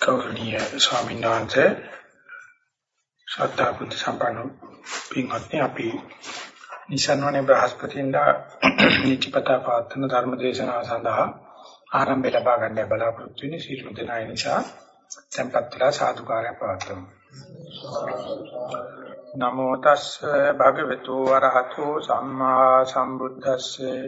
ගෞරවනීය ස්වාමීන් වහන්සේ. ශ්‍රද්ධා බුද්ධ සම්පන්න පින්වත්නි අපි නිසන්වනේ බ්‍රහස්පතින්දා නිතිපතා පාත්තන ධර්ම දේශනාව සඳහා ආරම්භය ලබා ගන්න බලාපොරොත්තු වෙන සීල දෙනාය නිසා tempatla සාදුකාරය පවත්වමු. නමෝ තස්ස භගවතු වරහතෝ සම්මා සම්බුද්දස්සේ.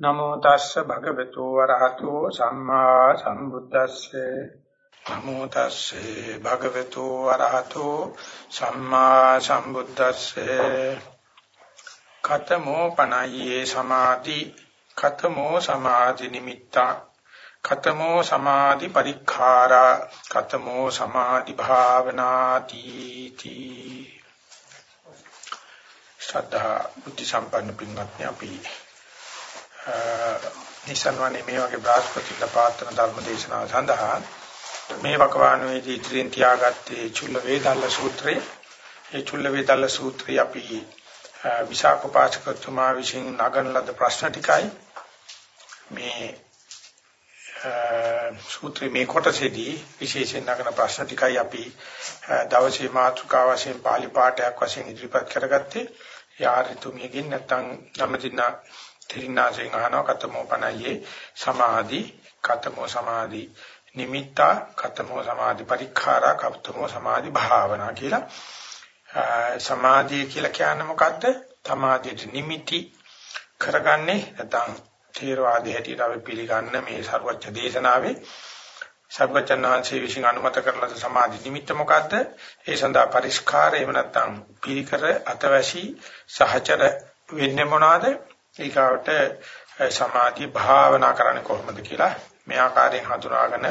නමෝ තස්ස භගවතු වරහතෝ සම්මා සම්බුද්දස්සේ. නමෝ තස්සේ භගවතු වරහතෝ සම්මා සම්බුද්දස්සේ කතමෝ පනයියේ සමාධි කතමෝ සමාධි නිමිත්තා කතමෝ සමාධි පරික්ඛාරා කතමෝ සමාධි භාවනාති තී ශ්‍රද්ධා බුද්ධ සම්පන්න පින්වත්නි අපි නිසන්වනේ මේ වගේ බ්‍රහස්පතිල පාත්‍රන ධර්ම දේශනාව සඳහා මේ වකවානුවේදී ඉදිරියෙන් තියාගත්තේ චුල්ල වේදල්ල සූත්‍රය. ඒ චුල්ල වේදල්ල සූත්‍රය අපි විසාකෝපාසකතුමා විසින් නගන ලද ප්‍රශ්න ටිකයි මේ සූත්‍රයේ මේ කොටසේදී විශේෂයෙන් නගන ප්‍රශ්න ටිකයි අපි දවසේ මාතෘකාව වශයෙන් pāli පාඨයක් වශයෙන් ඉදිරිපත් කරගත්තේ. යාරිතුමියකින් නැත්නම් ධම්මදිනා තිරිනාසෙන් අහනවා කතමෝ පණයේ සමාධි කතමෝ සමාධි නිමිත්තා කතමෝ සමාධි පරික්ඛාරා කතමෝ සමාධි භාවනා කියලා සමාධිය කියලා කියන්නේ මොකද්ද? සමාධියට නිමිති කරගන්නේ නැත්නම් තේරවාදී හැටියට අපි පිළිගන්න මේ ਸਰවඥ දේශනාවේ සර්වචන්නාංශයේ විසින් අනුමත කරන සමාධි නිමිත්ත මොකද්ද? ඒ සඳහා පරිස්කාරය එහෙම නැත්නම් පිළිකර අතවැසි සහචර වෙන්නේ මොනවාද? ඊගාවට සමාධි භාවනා කරන්නේ කොහොමද කියලා මේ ආකාරයෙන් හඳුනාගෙන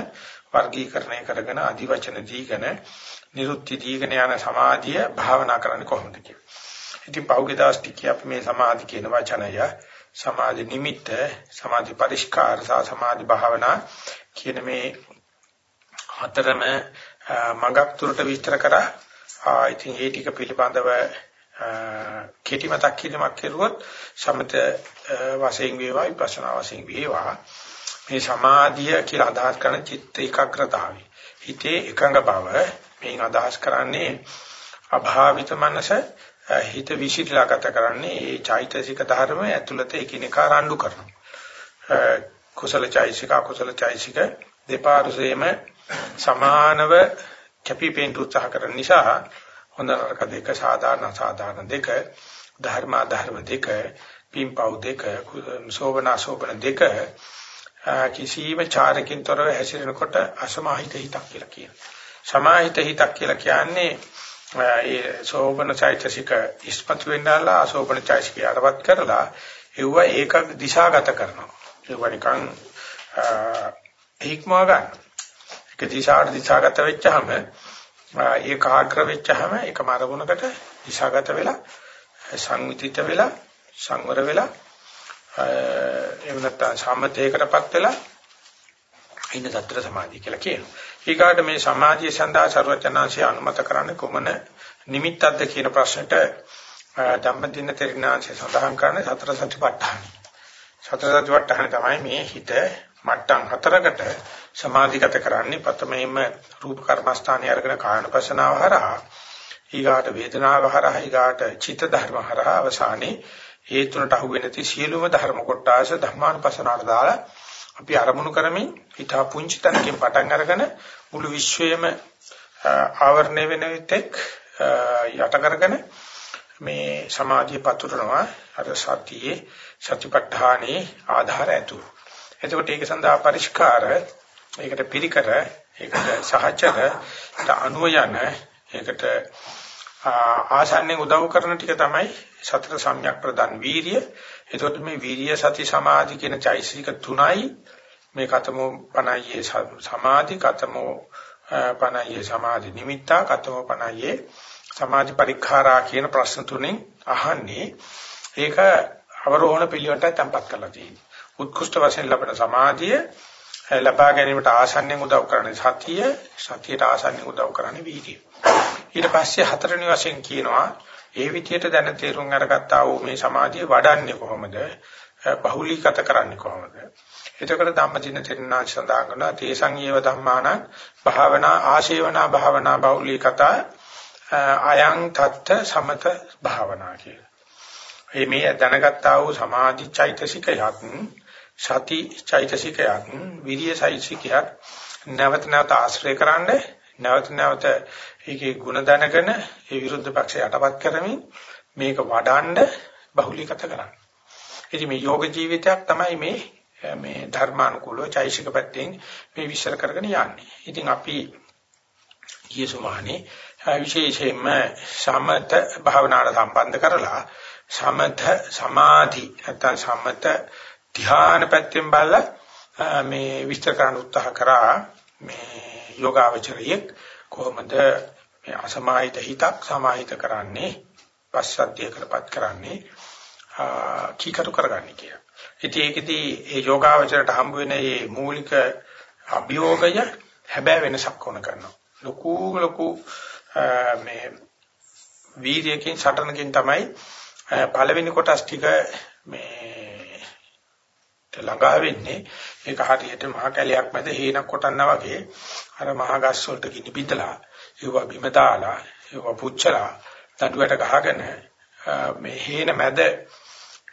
වර්ගීකරණය කරගෙන අදිවචන දීගෙන නිරුත්ති දීගෙන යන සමාධිය භාවනා කරන්නේ කොහොමද කියලා. ඉතින් පෞගේ දාස් ටිකේ අපි මේ සමාධි කියන වචනය සමාධි නිමිත්ත සමාධි පරිස්කාර සහ සමාධි භාවනා කියන මේ හතරම මගක් තුරට විස්තර කරා. ආ ඉතින් ඒ ටික පිළිබඳව කෙටි මතක් කිරීමක් කෙරුවොත් සමත වශයෙන් වේවා විපස්සනා වශයෙන් වේවා මේ සමාධිය කියලා අදහස් කරන චිත්ත ඒකාග්‍රතාවය. හිතේ එකඟ බව මේන් අදහස් කරන්නේ අභාවිත මනස හිත විසිරලාගත කරන්නේ ඒ චෛතසික ධර්ම ඇතුළත එකිනෙකා රණ්ඩු කරනවා. කුසල චෛතසික අකුසල චෛතසික දෙපාර්ශ්වයේම සමානව කැපිපෙන්න උත්සාහ කරන නිසා හොඳ නරක දෙක සාධාරණ සාධාරණ දෙක ධර්ම ධර්ම දෙක පින්පව් දෙක සෝබනා සෝබන දෙක කිසියම් චාරකින් තොරව හැසිරෙනකොට අසමාහිත හිතක් කියලා කියනවා. සමාහිත හිතක් කියලා කියන්නේ ඒ සෝබන චෛතසික ඉස්පත් වෙන්නලා අසෝබන චෛතසික යටපත් කරලා ඒව ඒක දිශාගත කරනවා. ඒක නිකන් ඒක්මව ගන්න. ඒක දිශාට දිශාගත වෙච්චහම ඒකාග්‍ර වෙච්චහම ඒකම අරමුණකට දිශාගත වෙලා සංවිතිත වෙලා සංවර වෙලා එහෙම නැත්නම් සමතේකටපත් වෙලා ඉන්න සතර සමාධිය කියලා කියනවා. ඊගාට මේ සමාධිය සඳහා ਸਰවචනාංශය අනුමත කරන්නේ කොමන නිමිත්තක්ද කියන ප්‍රශ්නට ධම්මදින තෙරණාංශය සඳහන් කරන්නේ සතර සතිපට්ඨාන. සතර සතිපට්ඨාන තමයි මේ හිත මට්ටම් හතරකට සමාධිගත කරන්නේ. ප්‍රථමයෙන්ම රූප කර්මස්ථානය අරගෙන කායන පශනාව හරහා ඊගාට වේදනාව හරහා ඊගාට චිත්ත ධර්ම හරහා අවසානයේ ඒ තුනට අහු වෙන ති සියලුම ධර්ම කොටාස ධර්මානුපස්සනාවට දාලා අපි අරමුණු කරමින් හිතා පුංචි තැනකින් පටන් අරගෙන මුළු විශ්වයම ආවරණය වෙන විටෙක් යට කරගෙන මේ සමාධිය පතුරනවා අර සතියේ සතිපට්ඨානේ ආධාර ඇතු. එතකොට ඒක සඳහා පරිස්කාර ඒකට පිළිකර ඒකට සහචර ඒකට අනුව යන ඒකට ආසන්නෙන් උදව් කරන ටික තමයි සතර සම්‍යක් ප්‍රදාන වීරිය. එතකොට මේ වීරිය සති සමාධි කියන චෛසික තුනයි මේ කතමෝ පණයියේ සමාධි කතමෝ පණයියේ සමාධි නිමිත්තා කතමෝ පණයියේ සමාධි පරික්ඛාරා කියන ප්‍රශ්න තුනෙන් අහන්නේ ඒක අවරෝහණ පිළිවෙලට තැම්පත් කරලා තියෙනවා. උත්කෘෂ්ඨ වශයෙන් ලැබෙන සමාධිය ලබා ගැනීමට ආසන්නෙන් උදව් කරන සතිය සතියට ආසන්නෙන් උදව් කරන වීර්යය. ඊට පස්සේ හතරවෙනි වශයෙන් කියනවා ඒ විදිහට දැන තේරුම් අරගත්තා වූ මේ සමාධිය වඩන්නේ කොහොමද? බහුලීගත කරන්නේ කොහොමද? එතකොට ධම්මදින තෙරණාංශ සඳහන් කරනවා තේසං ඒව ධම්මාන භාවනා ආශේවනා භාවනා බෞලී කතා අයං තත්ත සමත භාවනා කියලා. මේ මේ දැනගත්තා වූ සමාධි චෛතසිකයක් සති චෛතසිකයක් විරිය චෛතසිකයක් නැවත නැවත ආශ්‍රය කරන්නේ නැවත නැවත ඒකේ ಗುಣ දැනගෙන ඒ විරුද්ධ පක්ෂය යටපත් කරමින් මේක වඩන්න බහුලීගත කරන්න. ඉතින් මේ යෝග ජීවිතයක් තමයි මේ මේ ධර්මානුකූලව චෛසික පැත්තෙන් මේ විශ්ල කරගෙන යන්නේ. ඉතින් අපි ඊයසුමානේ විශේෂයෙන්ම සමත භාවනාවට සම්බන්ධ කරලා සමත සමාධි නැත්නම් සමත ධ්‍යාන පැත්තෙන් බලලා මේ විස්තර කරන්න උත්සාහ කරා මේ යෝගාවචරයේ කොහොමද මේ අසමාහිත හිතක් සමාහිත කරන්නේ පස්සද්ධියකටපත් කරන්නේ කීකරු කරගන්නේ කියලා. ඉතින් ඒකෙදී ඒ යෝගාවචරයට හම්බ වෙන මේ මූලික අභියෝගය හැබැයි වෙනසක් වුණ කරනවා. ලොකු ලොකු මේ වීර්යයෙන් සටනකින් තමයි පළවෙනි කොටස් ටික මේ ළඟා වෙන්නේ ඒක හරියට මහ කැලයක් මැද හේනක් කොටන්නා වගේ අර මහ ගස් වලට ගිනි පිටලා ඒව බිම දාලා ඒව පුච්චලා දඩුවට ගහගෙන මේ හේන මැද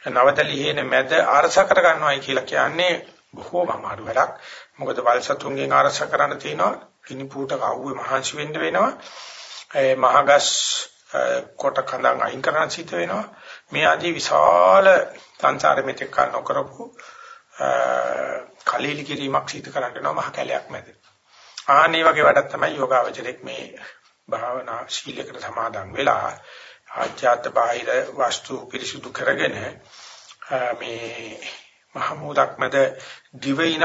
නවතලි හේන මැද ආරස කර ගන්නවයි කියලා කියන්නේ බොහෝම අමාරු වැඩක්. මොකද වල්සතුන්ගෙන් ආරස කරන්න තියෙනවා. ගිනි පුටක අවුවේ මහන්සි වෙන්න වෙනවා. ඒ මහ ගස් කොට කඳන් අයින් කරන්න සිද්ධ වෙනවා. මේ ආදී විශාල සංසාරෙ මෙතෙක් නොකරපු කලීලි කිරීමක් සිදු කරන්න යනවා මහ කැලයක් මැද. ආන්නේ වගේ වැඩක් තමයි යෝගාවචරයක් මේ භාවනා ශීලයකට සමාදන් වෙලා ආජාත බාහිර වස්තු පිරිසුදු කරගෙන මේ මහමෝදක් මැද දිවයින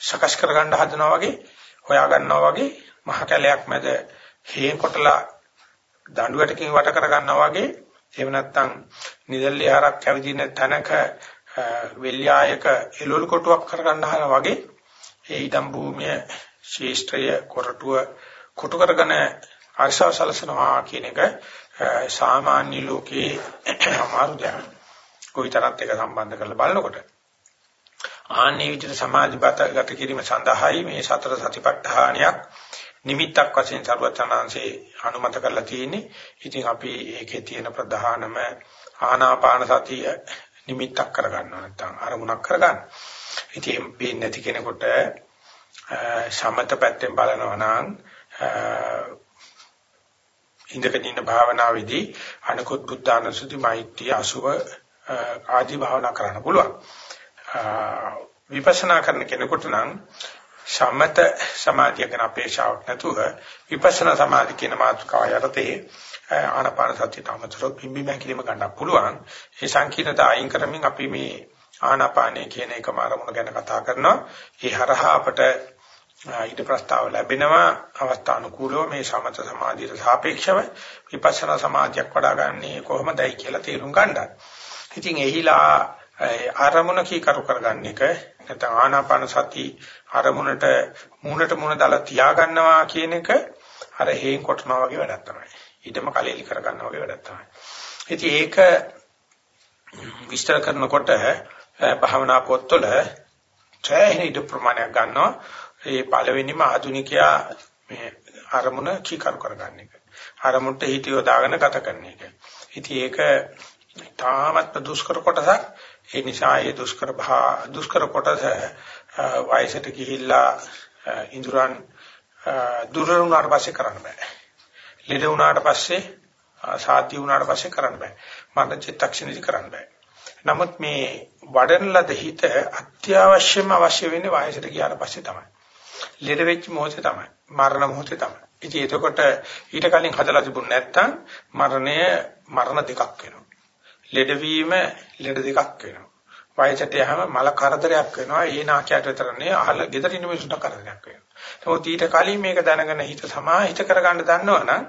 සකස් කරගන්න හදනවා වගේ හොයා ගන්නවා වගේ මහ කැලයක් මැද හේන් කොටලා දඬුවටකින් වට කර ගන්නවා වගේ එහෙම නැත්නම් නිදල්ලි ආරක් කැවිදින තැනක වෙල්යායක එළවලු කොටුවක් කරගන්න හදන වගේ ඒ ඉදම් භූමිය ශේෂ්ත්‍රය කොරටුව කොටු කරගෙන අර්ශව සලසනවා කියන එක සාමාන්‍ය ලෝකයේ අමාරු දෙයක්. කොයිතරත් එක සම්බන්ධ කරලා බලනකොට ආන්නේ විදිහට සමාධිපත ගත කිරීම සඳහායි මේ සතර සතිපට්ඨානයක් නිමිත්තක් වශයෙන් සර්වචනාංශේ අනුමත කරලා තියෙන්නේ. ඉතින් අපි ඒකේ තියෙන ප්‍රධානම ආනාපාන සතිය නිමිත්තක් කරගන්නවා නැත්නම් අරමුණක් කරගන්න. ඉතින් මේ නැති කෙනෙකුට සමත පැත්තෙන් බලනවා නම් ඉඳගෙන ඉන්න භාවනාවේදී අනිකුත් බුද්ධානුසුති මෛත්‍රී අසුව ආදී භාවනා කරන්න පුළුවන්. විපස්සනා කරන කෙනෙකුට නම් සමත සමාධිය ගැන අපේක්ෂාවක් නැතුව විපස්සනා සමාධි කියන මාතෘකාව යටතේ ආනාපාන සතියට අමතරව පිම්බීම හැකිලිම ගන්න පුළුවන්. ඒ සංකීර්ණතා අයින් කරමින් අපි මේ ආනාපානය කියන එකම අරමුණ ගැන කතා කරනවා. ඒ හරහා අපට ඊට ප්‍රස්තාව ලැබෙනවා අවස්ථානුකූලව මේ සමත සමාධියට සාපේක්ෂව විපස්සනා සමාධියක් වඩාගන්නේ කොහොමදයි කියලා තේරුම් ගන්නවා. ඉතින් එහිලා ආරමුණ කීකරු කරගන්න එක නැත්නම් ආනාපාන සති ආරමුණට මූණට මූණ දාලා තියා ගන්නවා කියන එක අර හේන් කොටනවා වගේ වැඩක් තමයි. ඊටම කලෙලි කරගන්නවා වගේ වැඩක් තමයි. ඉතින් ඒක විස්තර කරනකොට භාවනා පොත්වල ඡායනික ප්‍රමාණයක් ගන්නවා. ඒ පළවෙනිම ආධුනිකයා මේ අරමුණ කීකරු කරගන්න එක. අරමුණට හිත යොදාගෙන ගත කරන එක. ඉතින් ඒක තාමත් දුෂ්කර කොටසක්. ඒ නිසා ඒ දුෂ්කර දුෂ්කර කොටස වයසට ගිහිල්ලා ඉඳුරන් දුර වුණාට පස්සේ කරන්න බෑ. ලෙඩ වුණාට පස්සේ සාති වුණාට පස්සේ කරන්න බෑ. මරණ චිත්තක්ෂණෙදි කරන්න බෑ. නමුත් මේ වඩන ලද හිත අත්‍යවශ්‍යම අවශ්‍ය වෙන්නේ වයසට ගියාට පස්සේ තමයි. ලෙඩ වෙච්ච මොහොතේ තමයි. මරණ මොහොතේ තමයි. ඉතින් එතකොට ඊට කලින් හදලා තිබුණ නැත්නම් මරණය මරණ දෙකක් වෙනවා. ලෙඩවීම ලෙඩ දෙකක් වෙනවා. වයසට යහම මල කරදරයක් වෙනවා. ඒ නාකියට විතරනේ අහල ගෙදරින් මිනිසුන්ට කරදරයක් වෙනවා. නමුත් ඊට කලින් මේක දැනගෙන හිත සමාහිත කරගන්න දන්නවනම්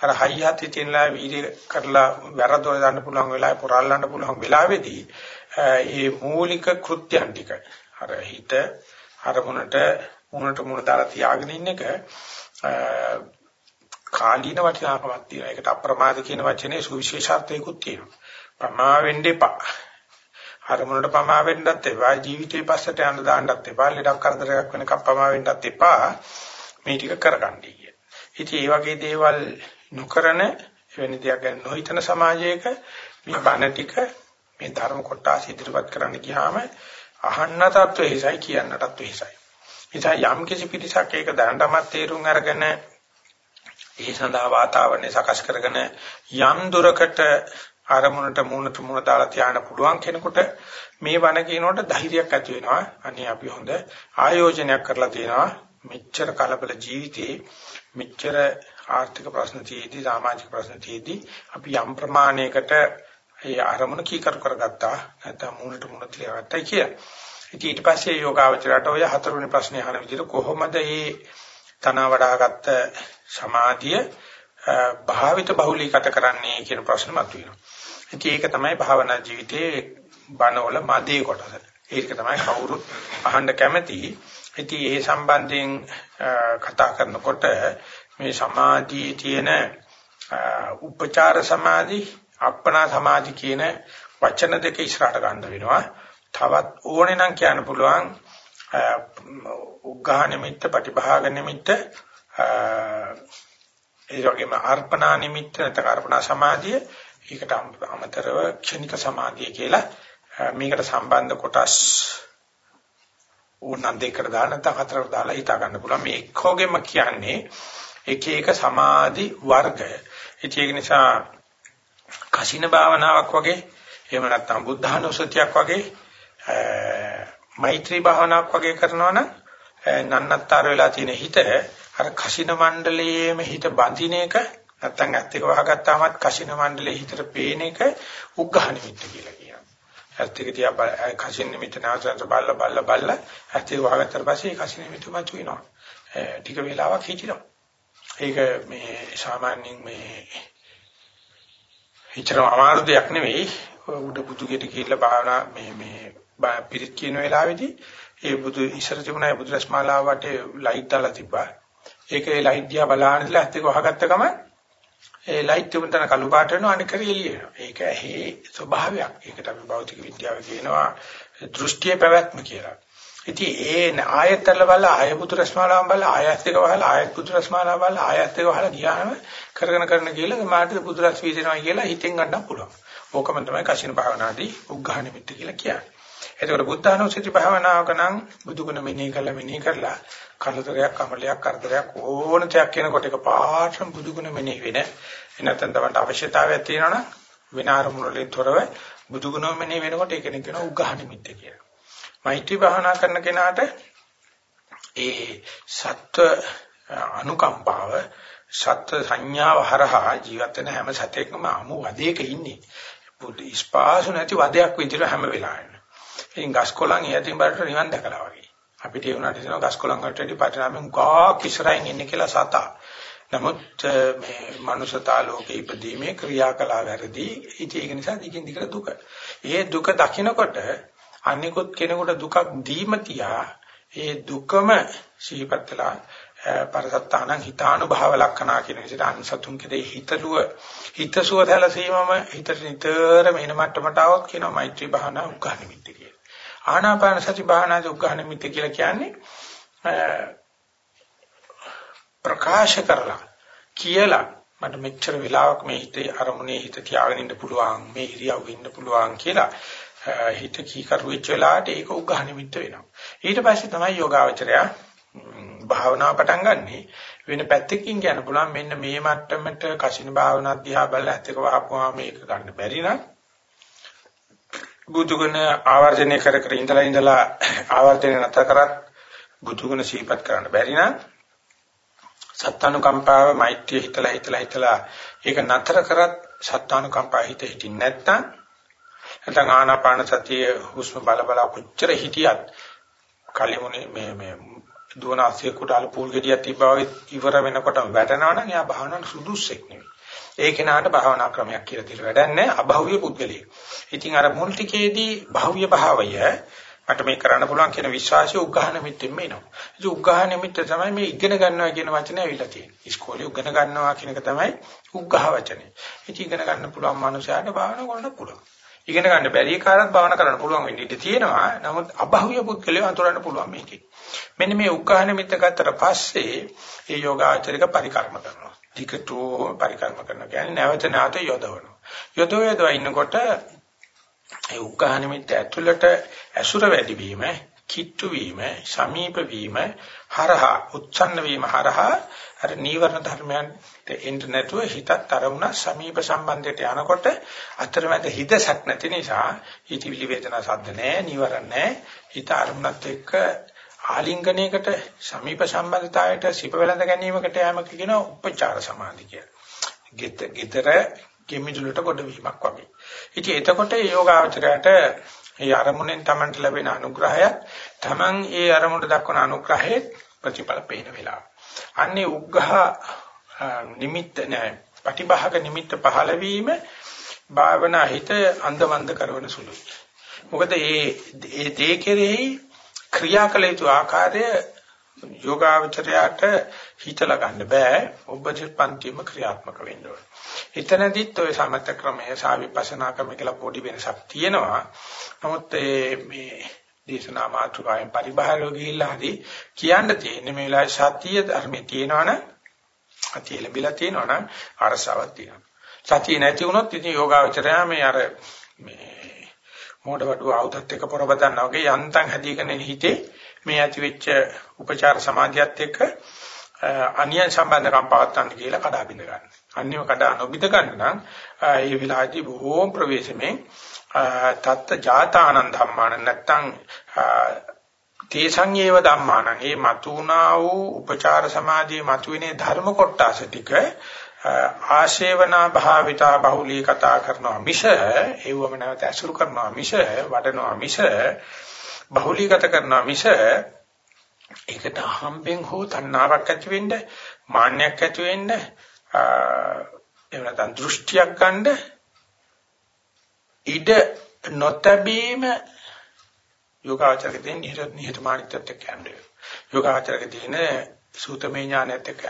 අර හයියත් තියෙනලා වීර්ය කරලා වැරදොල දාන්න පුළුවන් වෙලාවේ පුරාල්ලන්න පුළුවන් වෙලාවේදී මේ මූලික කෘත්‍යයන් ටික අර හිත අරමුණට මුණට මුණ දාලා තියාගෙන ඉන්න එක කාලීන වටිනාකමක් තියෙනවා. ඒකට අප්‍රමාද කියන වචනේ සුවිශේෂාර්ථයකුත් තියෙනවා. ප්‍රමා වෙන්න එපා. අරමුණට පමා වෙන්නත් එපා ජීවිතේ පස්සට යන්න දාන්නත් එපා ලෙඩක් කරදරයක් වෙනකම් පමා වෙන්නත් එපා මේ ටික කරගන්නයි කිය. ඉතින් මේ වගේ දේවල් නොකරන එවැනි දෙයක් ගැන නොහිතන සමාජයක මේ බණ ටික මේ ධර්ම කොටස ඉදිරිපත් කරන්න ගියාම අහන්නටත් වෙයිසයි කියන්නටත් වෙයිසයි. ඉතින් යම් කිසි පිටසක් ඒක දැනටමත් තේරුම් අරගෙන ඒ සඳහා වාතාවරණය සකස් කරගෙන යම් දුරකට ආරමුණට මූණට මූණ දාලා තියාන්න පුළුවන් කෙනෙකුට මේ වණ කියනකොට ධෛර්යයක් ඇති වෙනවා. අනේ අපි හොඳ ආයෝජනයක් කරලා තියෙනවා. මෙච්චර කලබල ජීවිතේ මෙච්චර ආර්ථික ප්‍රශ්න තියේදී සමාජික ප්‍රශ්න තියේදී අපි යම් ප්‍රමාණයකට ඒ ආරමුණ කීකරු කරගත්තා. නැත්නම් මූණට මූණ තියාගත්තා කිය. ඉතින් ඊට පස්සේ යෝගාවචරයට ඔය හතරවෙනි ප්‍රශ්නේ අහන විදිහට කොහොමද මේ තන වඩාගත්ත සමාධිය භාවිත බහුලීගත කරන්නේ කියන ප්‍රශ්න මතුවෙනවා. ඉතින් ඒක තමයි භාවනා ජීවිතයේ බණවල මදේ කොටස. ඒක තමයි කවුරුත් අහන්න කැමති. ඉතින් ඒ සම්බන්ධයෙන් කතා කරනකොට මේ සමාධියේ තියෙන උපචාර සමාධි, අප්පනා සමාධි කියන වචන දෙක ඉස්සරහට ගන්න වෙනවා. තවත් ඕනේ නම් කියන්න පුළුවන් උග්ඝා නිමිත්ත, ප්‍රතිභාග නිමිත්ත ඒ වගේම අර්පණා නිමිත්ත නැත්නම් අර්පණා සමාධිය ඒකට අමතරව ක්ෂණික සමාධිය කියලා මේකට සම්බන්ධ කොටස් ඕනනම් දෙකට දාලා නැත්නම් හතරකට දාලා හිතා ගන්න පුළුවන් මේ එක්කෝගෙම කියන්නේ එක එක සමාධි වර්ග. ඒක නිසා කසින භාවනාවක් වගේ එහෙම නැත්නම් බුද්ධානුස්සතියක් වගේ මෛත්‍රී භාවනාවක් වගේ කරනවා නම් නන්නත්තර වෙලා තියෙන හිත අර කසින මණ්ඩලයේම හිත බඳින එක නැත්තම් ඇත්ත එක වහගත්තාමත් කසින මණ්ඩලයේ හිතට පේන එක උග්ඝහ නිමිත්ත කියලා කියනවා. ඇත්ත එක තියා කසින නිමිත්ත නාසයට බල්ල බල්ල බල්ල ඇත්ත එක වහගත්තාට පස්සේ කසින නිමිත්ත මතු වෙනවා. ටික වෙලාවක් හිටිනවා. ඒක මේ සාමාන්‍යයෙන් මේ හිතර අමාරු දෙයක් නෙවෙයි. උඩ පුදුගෙට කියලා භාවනා මේ මේ පිරිත් කියන වෙලාවේදී ඒ බුදු ඉස්සර තිබුණා බුදු රස්මාලාව වටේ ලයිට් දාලා තිබ්බා. ඒකේ ලයිට් දිහා බලන ඉඳලා ඇත්ත එක වහගත්ත ගමන් ඒ ලයිට් තිබුණ තැන කළු පාට වෙනවා අනික එළිය වෙනවා. ඒක ඇහි ස්වභාවයක්. ඒකට අපි භෞතික විද්‍යාව කියනවා දෘෂ්ටියේ පැවැත්ම කියලා. ඉතින් ඒ ආයතන වල ආය පුතු රස්මාලාම් බල ආයත් එක වහලා ආයත් පුතු රස්මාලාම් බල ආයත් එක වහලා ගියාම කරගෙන කරන කියලා මාට පුතු රස් වීදෙනවා කියලා හිතෙන් ගන්න පුළුවන්. ඕකම තමයි කසින භාවනාදී උග්ඝා නිමිත්ත කියලා කියන්නේ. එතකොට බුද්ධානුස්සති භාවනාවක නම් බුදුගුණ මෙනෙහි කරලා මෙනෙහි කරලා කරදරයක් අමලයක් කරදරයක් ඕන දෙයක් කෙනකොට එක පාටම බුදුගුණ මෙනෙහි වෙන එනතන තමයි අවශ්‍යතාවයක් තියෙනවනම් වෙන අරමුණලින් තොරව බුදුගුණ මෙනෙහි වෙනකොට ඒක කියන උග්ඝහ නිමිත්ත කියලා. මෛත්‍රී භාවනා කරන කෙනාට ඒ සත්ව අනුකම්පාව සත්‍ය සංඥාව හරහා ජීවත් වෙන හැම සතෙක්ම අමු වදයක ඉන්නේ. බුදු ස්පාසු නැති වදයක් විදිහට හැම වෙලාවෙම. ඉතින් ගස්කොලන් එයටින් බඩට නිවන් දැකලා වගේ. අපිට ඒ වුණාට හිතනවා ගස්කොලන් වලට වැඩි පරිණාමයෙන් ගාක් ඉස්සරහින් ඉන්නේ කියලා සතා. නමුත් මේ මනුෂ්‍යතා ලෝකේ ඉපදීමේ ක්‍රියාකලා වැරදි. ඒක නිසා දිගින් දිගට දුක. ඒ දුක දකිනකොට අනිකුත් කෙනෙකුට දුකක් දීම තියා ඒ දුකම සිහිපත්ලා පරසත්තානං හිතානුභව ලක්ෂණා කියන විදිහට අන්සතුන් කෙරේ හිතලුව හිතසුව සැලසීමම හිතට නිතරම එන මට්ටමට આવොත් කියනවා මෛත්‍රී භාවනා උග්ඝානිමිත්ත කියලා. ආනාපාන සති භාවනාදී උග්ඝානිමිත්ත කියලා කියන්නේ ප්‍රකාශ කරලා කියලා මට මෙච්චර වෙලාවක් මේ හිතේ අරමුණේ හිත තියාගෙන ඉන්න පුළුවන් මේ ඉරියව්වෙ ඉන්න පුළුවන් කියලා හිත කීකරු වෙච්ච වෙලාවට ඒක උග්ඝානිමිත්ත වෙනවා. ඊට පස්සේ තමයි යෝගාවචරය භාවනාව පටන් ගන්නෙ වෙන පැත්තකින් කියන්න පුළුවන් මෙන්න මේ මට්ටමට කසින භාවනා දිහා බලලා ඇත්තක වහපුවා මේක ගන්න බැරි නම් බුදුගුණ ආවර්ජනය කර කර ඉඳලා ඉඳලා ආවර්ජනය නැතර කරත් බුදුගුණ සිහිපත් කරන්න බැරි නම් සත්තානුකම්පාව මෛත්‍රිය හිතලා හිතලා හිතලා ඒක නතර කරත් සත්තානුකම්පාව හිත හිටින් නැත්තම් නැත්නම් ආනාපාන සතිය හුස්ම බල බල කොච්චර හිටියත් කලිමුනේ මේ මේ දුවන අස්සේ කුටාල පූල් ගෙඩියක් තිබ්බා වගේ ඉවර වෙනකොට වැටෙනවනම් එයා භාවනාවට සුදුස්සෙක් නෙවෙයි. ඒ කෙනාට භාවනා ක්‍රමයක් කියලා දෙල වැඩක් නැහැ අභෞවිය පුද්ගලයෙක්. ඉතින් අර මුල් ටිකේදී භෞවිය භාවය මට මේ කරන්න පුළුවන් කියන විශ්වාසය උග්ඝාන නිමිත්තෙම එනවා. ඒ උග්ඝාන නිමිත්ත තමයි මේ ඉගෙන ගන්නවා කියන වචනේ ඇවිල්ලා තියෙන්නේ. ඉස්කෝලේ ඉගෙන ගන්නවා කියන එක තමයි උග්ඝහ වචනේ. ඉතින් ඉගෙන ගන්න පුළුවන් මනුස්සයාට භාවනා කරන්න පුළුවන්. ඉගෙන ගන්න බැරි කාරණා භාවනා කරන්න පුළුවන් වෙන්නේ ඉඳී තියෙනවා. නමුත් අභාව්‍ය පුද්ගලයන් අතුරන්න පුළුවන් මේකේ. මෙන්න මේ උක්කාහන මිත්‍ය ගත්තට පස්සේ ඒ යෝගාචරික පරිකර්ම කරනවා. ටිකටෝ පරිකර්ම කරනවා කියන්නේ නැවත නැවත යොදවනවා. යොදව යොදව ඉන්නකොට ඒ උක්කාහන මිත්‍ය ඇතුළට ඇසුර වැඩි වීම, කිට්ටු වීම, සමීප වීම, හරහා උච්ඡන්න වීම හරහා අර නීවරණ ධර්මයන්ට එන්න නැතුව හිතත් අරමුණ සමීප සම්බන්ධයට යනකොට අතරමැද හිතසක් නැති නිසා හිතවිලි වේදනා සද්ද නැහැ නීවරණ නැහැ හිත අරමුණත් එක්ක ආලිංගනයකට සමීප සම්බන්ධතාවයට සිප වෙලඳ ගැනීමකට යෑමක කියන උපචාර සමාධිය කියලා. ගෙතර කෙමිදුලට කොට වීමක් වගේ. ඉතින් එතකොට යෝගාවචරයට ඒ අරමුණෙන් Tamanට ලැබෙන අනුග්‍රහය Taman ඒ අරමුණට දක්වන අනුග්‍රහයේ ප්‍රතිඵල පේන වෙලාව. අන්නේ උග්ඝහ නිමිත්ත නෑ ප්‍රතිභාග නිමිත්ත පහළ වීම භාවනා හිත අන්දමන්ද කරන සුළුයි. මොකද මේ ඒ දේ කෙරෙහි ක්‍රියාකල යුතු ආකාරය යෝගාවචරයට හිතලා ගන්න බෑ. ඔබට පන්තිම ක්‍රියාත්මක වෙන්න ඕනේ. එතනදිත් ඔය සමත ක්‍රමය සහ විපස්සනා ක්‍රමය කියලා පොඩි වෙනසක් තියෙනවා. නමුත් මේ දේශනා මාතෘකාවෙන් පරිබාහිරව ගිහිල්ලා හරි කියන්න තියෙන්නේ මේ වෙලාවේ සතිය ධර්මයේ තියෙනවනම් සතිය ලැබිලා තියෙනවනම් අරසාවක් තියෙනවා. සතිය නැති වුණොත් ඉතින් යෝගාවචරය මේ අර මේ මොඩ වඩුව આવුතත් එක පොරබදන්නා වගේ යන්තම් හැදීගෙන හිතේ මේ ඇති වෙච්ච උපචාර සමාධියත් එක්ක අනියන් සම්බන්ධකම් පවත්තන්න කියලා කඩා බිඳ ගන්න. අන්‍යව කඩා නොබිඳ ගන්න නම් ඒ විලාදී බොහෝ ප්‍රවේශමෙන් තත්ත ජාතානන් ධම්මාන නැත්තම් තේසං ඒව ධම්මාන ඒ මතුණා වූ උපචාර සමාධියේ මතුවෙනේ ධර්ම කොටස ටික ආශේවනා භාවිතා බහුලී කතා කරනවා මිස ඒවම නැවත ඇසුරු කරනවා මිස වඩනවා මිස බහුලීගත කරනවා මිස ඒකට හම්බෙන් හෝ තණ්හාවක් ඇති වෙන්න මාන්නයක් ඇති වෙන්න එහෙම නැත්නම් දෘෂ්ටියක් ගන්න ඉඩ නොතැබීම යෝගාචරකේ තියෙන නිහතමානීත්වයට කියන්නේ. යෝගාචරකේ තියෙන සූතමේ ඥානයත් එක්ක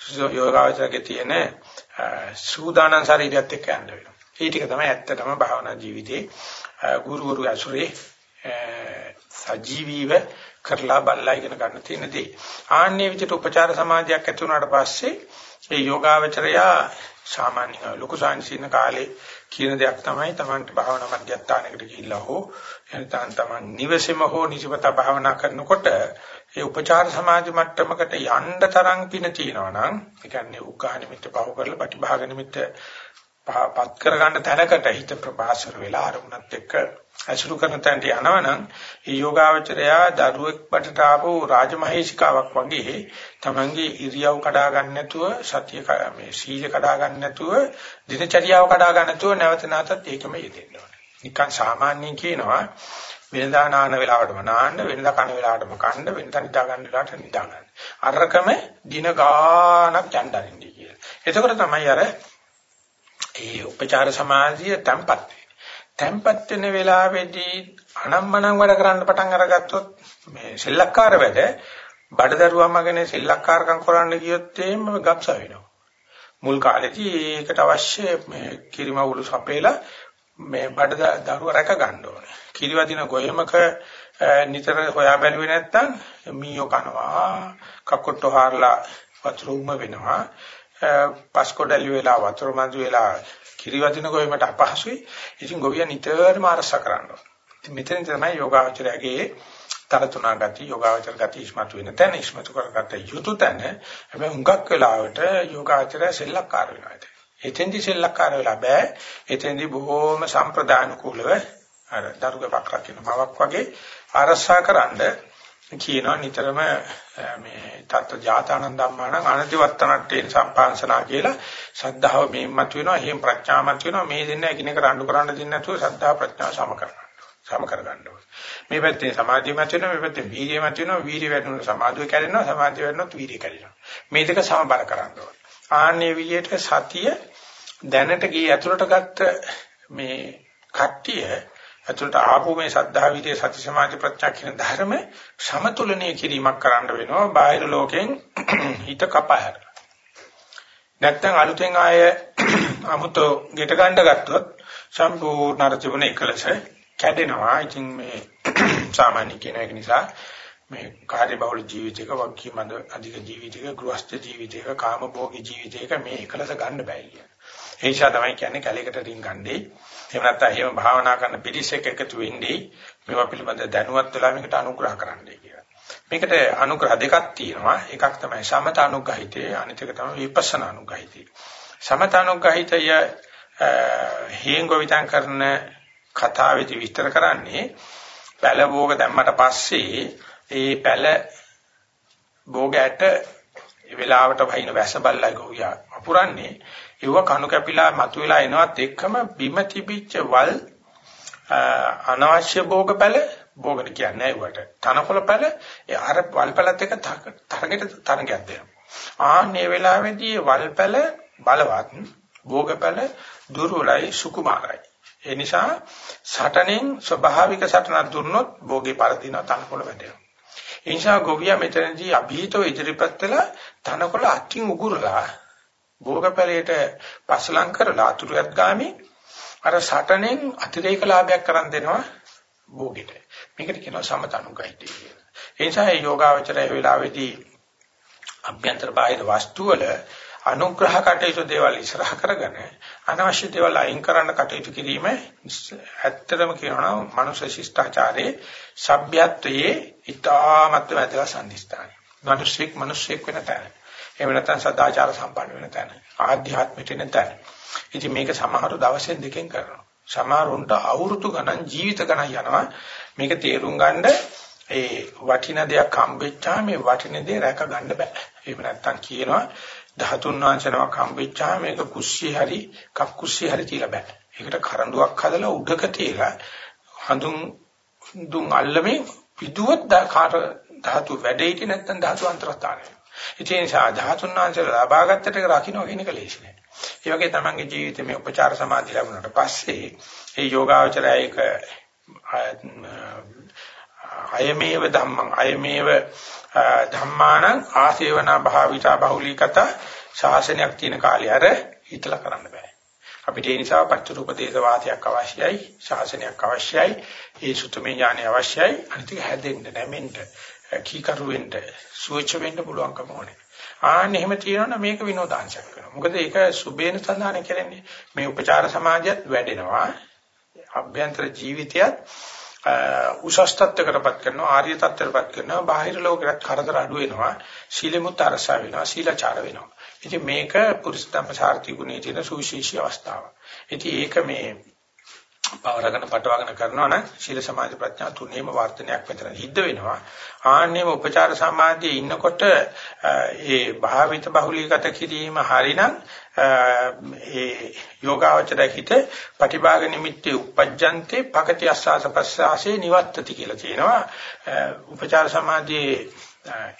යන්නේ. යෝගාචරකේ තියෙන සූදානම් ශරීරයත් එක්ක යන්න වෙනවා. ඒ ටික තමයි ඇත්තටම භාවනා ජීවිතේ ගුරුවරු ඇසුරේ සජීවීව කරලා බලලා ඉගෙන ගන්න තියෙන දේ. ආන්නේ විදිහට උපචාර සමාධියක් ඇති වුණාට පස්සේ ඒ යෝගාවචරයා සාමාන්‍ය ලොකු සංසීන කාලේ කියන දෙයක් තමයි Tamanට භාවනා මධ්‍යස්ථානයකට ගිහිල්ලා හෝ එනතන් Taman නිවසේම හෝ නිසිපත භාවනා කරනකොට ඒ උපචාර සමාධි මට්ටමකට යන්න තරම් පින තියෙනවා නම් ඒ කියන්නේ උග්ඝා නිමිත්ත පහු කරලා ප්‍රතිභාග නිමිත්ත පත් කරගන්න තැනකට හිත ප්‍රබාසර වෙලා අරමුණත් එක්ක අසුරු කරන තැනට යනවනම් ඒ යෝගාවචරයා දරුවෙක් පිටට ආපු රාජමහේශිකාවක් වගේ තමන්ගේ ඉරියව් කඩා ගන්න නැතුව සතිය මේ සීල කඩා ගන්න නැතුව දිනචරියාව කඩා ගන්න නැතුව නැවත නැවතත් ඒකම යෙදෙන්න ඕනේ. නිකන් සාමාන්‍යයෙන් කියනවා වෙනදා නාන වෙලාවටම නාන්න වෙනදා කන වෙලාවටම කන්න වෙනදා නිදා ගන්න වෙලාවට නිදා ගන්න. අරකම දින ගානක් යන්නරින්නේ කියලා. එතකොට තමයි අර ඒ උපචාර සමාධිය තැම්පත් තැම්පත් වෙන වෙලාවේදී අනම්මනම් වැඩ කරන්න පටන් අරගත්තොත් මේ සෙල්ලක්කාර වැඩ බඩදරුවා මගනේ සෙල්ලක්කාරකම් කරන්න ගියොත් එහෙම ගබ්ස වෙනවා. මුල් කාලේදී ඒකට අවශ්‍ය මේ කිරිමවුළු සපේලා මේ බඩ දරුවා රැක ගන්න ඕනේ. කිරිවදින ගොයමක නිතර හොයා බැලුවේ නැත්නම් මීයෝ කනවා, කකොට්ටෝ හාරලා වතුර උම වෙනවා. පස්කොඩලි වෙලා වතුර මන්දු වෙලා කිරිවදින ගොයමට අපහසුයි. ඉතින් ගොවියා නිතරම අරස කරනවා. ඉතින් මෙතන තමයි යෝගාචරයේ තරතුණා ගති යෝගාචර ගති ඉස්මතු වෙන තැන ඉස්මතු කරගත්ත යුතු තැන හැබැයි හුඟක් වෙලාවට යෝගාචරය සෙල්ලක්කාර වෙනවා. එතෙන්දි සෙල්ලක්කාර වෙලා බෑ. එතෙන්දි බොහෝම සම්ප්‍රදාන කුලව අර දරුග පක්‍රක් කියන මවක් වගේ අරසාකරනද කියනවා. නිතරම මේ තත්ත්ව ජාතානන් ධම්මාන අනතිවත්තනට්ඨේන සම්පාංශනා කියලා සද්ධාව මේ මත වෙනවා එහෙම ප්‍රඥා මත වෙනවා. මේ දෙන්න එකිනෙක රණ්ඩු කරන්න දෙන්නේ නැතුව සද්ධා ප්‍රඥා සම කරගන්න සම කරගන්න ඕනේ. මේ පැත්තේ සමාධිය මත වෙනවා මේ පැත්තේ වීර්යය මත වෙනවා. වීර්ය වැඩිවෙනවා සමාධිය කැඩෙනවා සමාධිය වැඩිවෙනවා වීර්යය කැඩෙනවා. මේ දෙක සමබර කරන්න ඕනේ. ආන්නේ විදියට සතිය දැනට ගියේ ඇතුළට ගත්ත මේ කට්ටිය ඇතුළට ආපු මේ සද්ධා විදේ සති සමාධි ප්‍රඥා කියන ධර්ම සමතුලනය කිරීමක් කරන්න වෙනවා බාහිර ලෝකෙන් හිත කපහැර නැත්තම් අලුතෙන් ආය අමුතෝ ගෙට ගන්න ගත්තොත් සම්පූර්ණ අර තිබුණ එකලස කැඩෙනවා. ඉතින් මේ සාමාන්‍ය කියන එක නිසා මේ කාර්යබහුල ජීවිතයක වක්කීමද අධික ජීවිතයක ගෘහස්ත ජීවිතයක කාමභෝගී ජීවිතයක මේ එකලස ගන්න බෑ කියන. ඒ නිසා තමයි කියන්නේ කැලේකට රින් ගන්නේ. එහෙම නැත්නම් එහෙම භාවනා කරන පිරිසෙක් එකතු වෙන්නේ මේවා පිළිබඳ දැනුවත් වෙලා මේකට අනුග්‍රහ කරන්නයි කියලා. මේකට අනුග්‍රහ දෙකක් තියෙනවා. එකක් තමයි සමත අනුග්‍රහිතය අනිත් එක තමයි විපස්සනා අනුග්‍රහිතය. සමත අනුග්‍රහිතය හේංගවිතං කරන කතාවේදී විස්තර කරන්නේ පැල භෝග දැම්මට පස්සේ ඒ පැල භෝගයට වෙලාවට වහින වැස බල්ලයි ගෝයා අපුරන්නේ ඒව කණු කැපිලා මතුවලා එනවත් එක්කම බිම තිබිච්ච වල් අනවශ්‍ය භෝග පැල භෝගන කියන්නේ ඒවට. තනකොළ පැල ඒ අර වල් පැලත් එක තරගෙට තරගයක් දෙනවා. ආන්නේ වෙලාවේදී වල් පැල බලවත් භෝග පැල දුර්වලයි සුකුමාරයි. ඒ නිසා සටනෙන් ස්වභාවික සටනක් දුන්නොත් භෝගේ පරදිනවා තනකොළ වැටෙනවා. ඒ නිසා ගොවියා මෙතනදී අභීතව ඉදිරිපත් වෙලා තනකොළ අත්ින් උගුරලා භෝගපැලයට පසලම් කරලා අතුරුයක් ගාමි අර සටනෙන් අතිරේක ලාභයක් කරන් දෙනවා භෝගෙට. මේකට කියනවා සමතනුගයිටි කියලා. ඒ නිසා මේ යෝගාවචරය වෙලාවේදී අභ්‍යන්තර බාහිර වස්තු වල අනුග්‍රහ කටයුතු දේවල් ඉස්සරහ කරගෙන අනවශ්‍ය දේවල් අයින් කරන්න කටයුතු කිරීම ඇත්තටම කියනවා මනුෂ්‍ය ශිෂ්ටාචාරයේ සભ્યත්වයේ ඊටාමත් වැදගත් සම්දිස්ථානයි. මිනිස්සෙක් මිනිස්සෙක් වෙන තැන. එහෙම නැත්නම් සදාචාර සම්පන්න වෙන තැන. ආධ්‍යාත්මික වෙන තැන. ඉතින් මේක සමහර දවසෙන් දෙකෙන් කරනවා. සමහරුන්ට අවුරුදු ගණන් ජීවිත ගණන් යනවා. මේක තේරුම් ගන්න ඒ වටින දෙයක් හම්බෙච්චා මේ වටින දේ රැක ගන්න බෑ. එහෙම නැත්නම් කියනවා ධාතුන් වංශනාවක් හම්බෙච්චා මේක කුස්සිය හරි කක්කුස්සිය හරි තියලා බෑ. ඒකට කරඬුවක් හදලා උඩක තියලා හඳුන් දුන් අල්ලමින් පිදුවත් කාට ධාතු වැඩේ ඉති නැත්නම් ධාතු අන්තරස්ථානය. ඒ නිසා ධාතුන් වංශල ලබාගත්තට රකින්න කියන එක ලේසි නෑ. ඒ වගේ තමන්ගේ ජීවිතේ මේ උපචාර සමාධිය ලැබුණාට පස්සේ ඒ යෝගාචරය එක අයමේව ධම්මං අයමේව ධම්මානං ආසේවනා භාවිතා බහුලීකත ශාසනයක් තියෙන කාලේ අර හිතලා කරන්න බෑ. අපිට ඒ නිසා පච්චරූපදේශ වාතයක් අවශ්‍යයි, ශාසනයක් අවශ්‍යයි, ඒ සුතමේ ඥානය අවශ්‍යයි. අනිත් එක හැදෙන්න, නැමෙන්න, කීකරු වෙන්න, සුවච වෙන්න පුළුවන්කම ඕනේ. ආන්න එහෙම තියෙනවා මේක විනෝදාංශයක් වෙනවා. මොකද ඒක සුබේන සඳහන් කරන්නේ මේ උපචාර සමාජයත් වැඩෙනවා. අභ්‍යන්තර ජීවිතයත් උසස් තත්ත්වයකටපත් කරනවා ආර්ය තත්ත්වයකටපත් කරනවා බාහිර ලෝකයට කරදර අඩු වෙනවා සීලෙමුත් අරසා වෙනවා සීලාචාර වෙනවා ඉතින් මේක පුරුෂ ධම්මසාරති ගුණයේ තියෙන සුවිශේෂී අවස්ථාවක් ඉතින් ඒක මේ පවරගෙන පටවගෙන කරනවා නම් සීල සමාධි ප්‍රඥා තුනේම වර්ධනයක් මෙතන හිද්ද වෙනවා. ආන්නේම උපචාර සමාධියේ ඉන්නකොට ඒ භාවිත බහුලීගත කිරීම හරිනම් ඒ යෝගාවචර හිත ප්‍රතිභාග නිමිත්තේ උපජ්ජන්තේ පකති අස්සාස පස්සාසේ නිවත්තති කියලා කියනවා. උපචාර සමාධියේ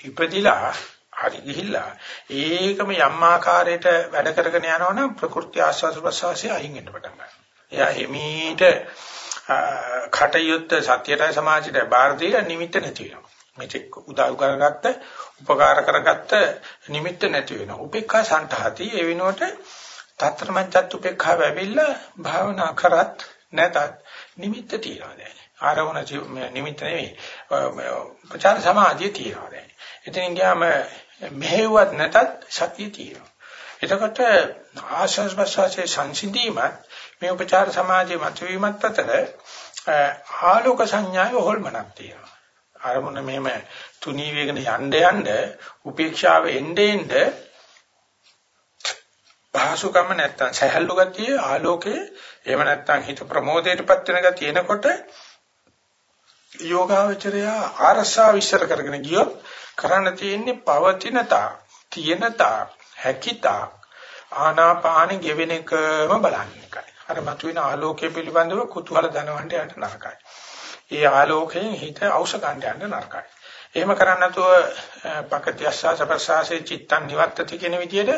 ඉපදිලා හරි ගිහිල්ලා ඒකම යම් ආකාරයකට වැඩ කරගෙන යනවනම් ප්‍රකෘති ආස්වාද ප්‍රසවාසය අයින් වෙන්න පටන් ගන්නවා. එයා හිමීට කටයුත්ත සත්‍යයටයි සමාජයට බාර දීලා නිමිත්ත නැති වෙනවා. මේක උදව් කරගත්ත, උපකාර කරගත්ත නිමිත්ත නැති වෙනවා. උපේක්ඛා සන්තහති ඒ වෙනුවට තත්ත්‍රමංචත් උපේක්ඛා වෙවිලා භාවනා කරත් නැතත් නිමිත්ත තියනවා දැන්. ආරවණ නිමිත්ත නෙවෙයි. ප්‍රචාර සමාධිය තියනවා දැන්. එතනින් ගියාම මෙහෙව්වත් නැතත් සතිය තියෙනවා. එතකොට ආශස් ප්‍රසවාසයේ සංසිඳීමත් මේ උපචාර සමාජයේ මතුවීමත් අතර ආලෝක සංඥාවේ හොල්මනක් තියෙනවා. අරමුණ මෙහෙම තුනී වේගන යන්න යන්න උපේක්ෂාව එන්නේ එන්නේ පහසුකම නැත්තම් සහැල්ලු ගතිය ආලෝකයේ එහෙම නැත්තම් හිත ප්‍රමෝදයටපත් වෙන ගතිය එනකොට යෝගාවචරය ආරසා විශ්සර කරගෙන ගියොත් කරන්න තියෙන්නේ පවතිනතා තියෙනතා හැකිතා ආනාපානෙ ගෙවෙන එකම බලන්න එකයි. අර මතුවෙන ආලෝකය පිළිබඳව කුතුහල දනවන්න යන්න නරකයි. ඒ ආලෝකයෙන් හිත අවශ්‍ය ගන්න යන්න නරකයි. එහෙම කරන්නේ නැතුව පකතියස්සා සපස්සාසේ චිත්තං නිවත්තති කියන විදිහට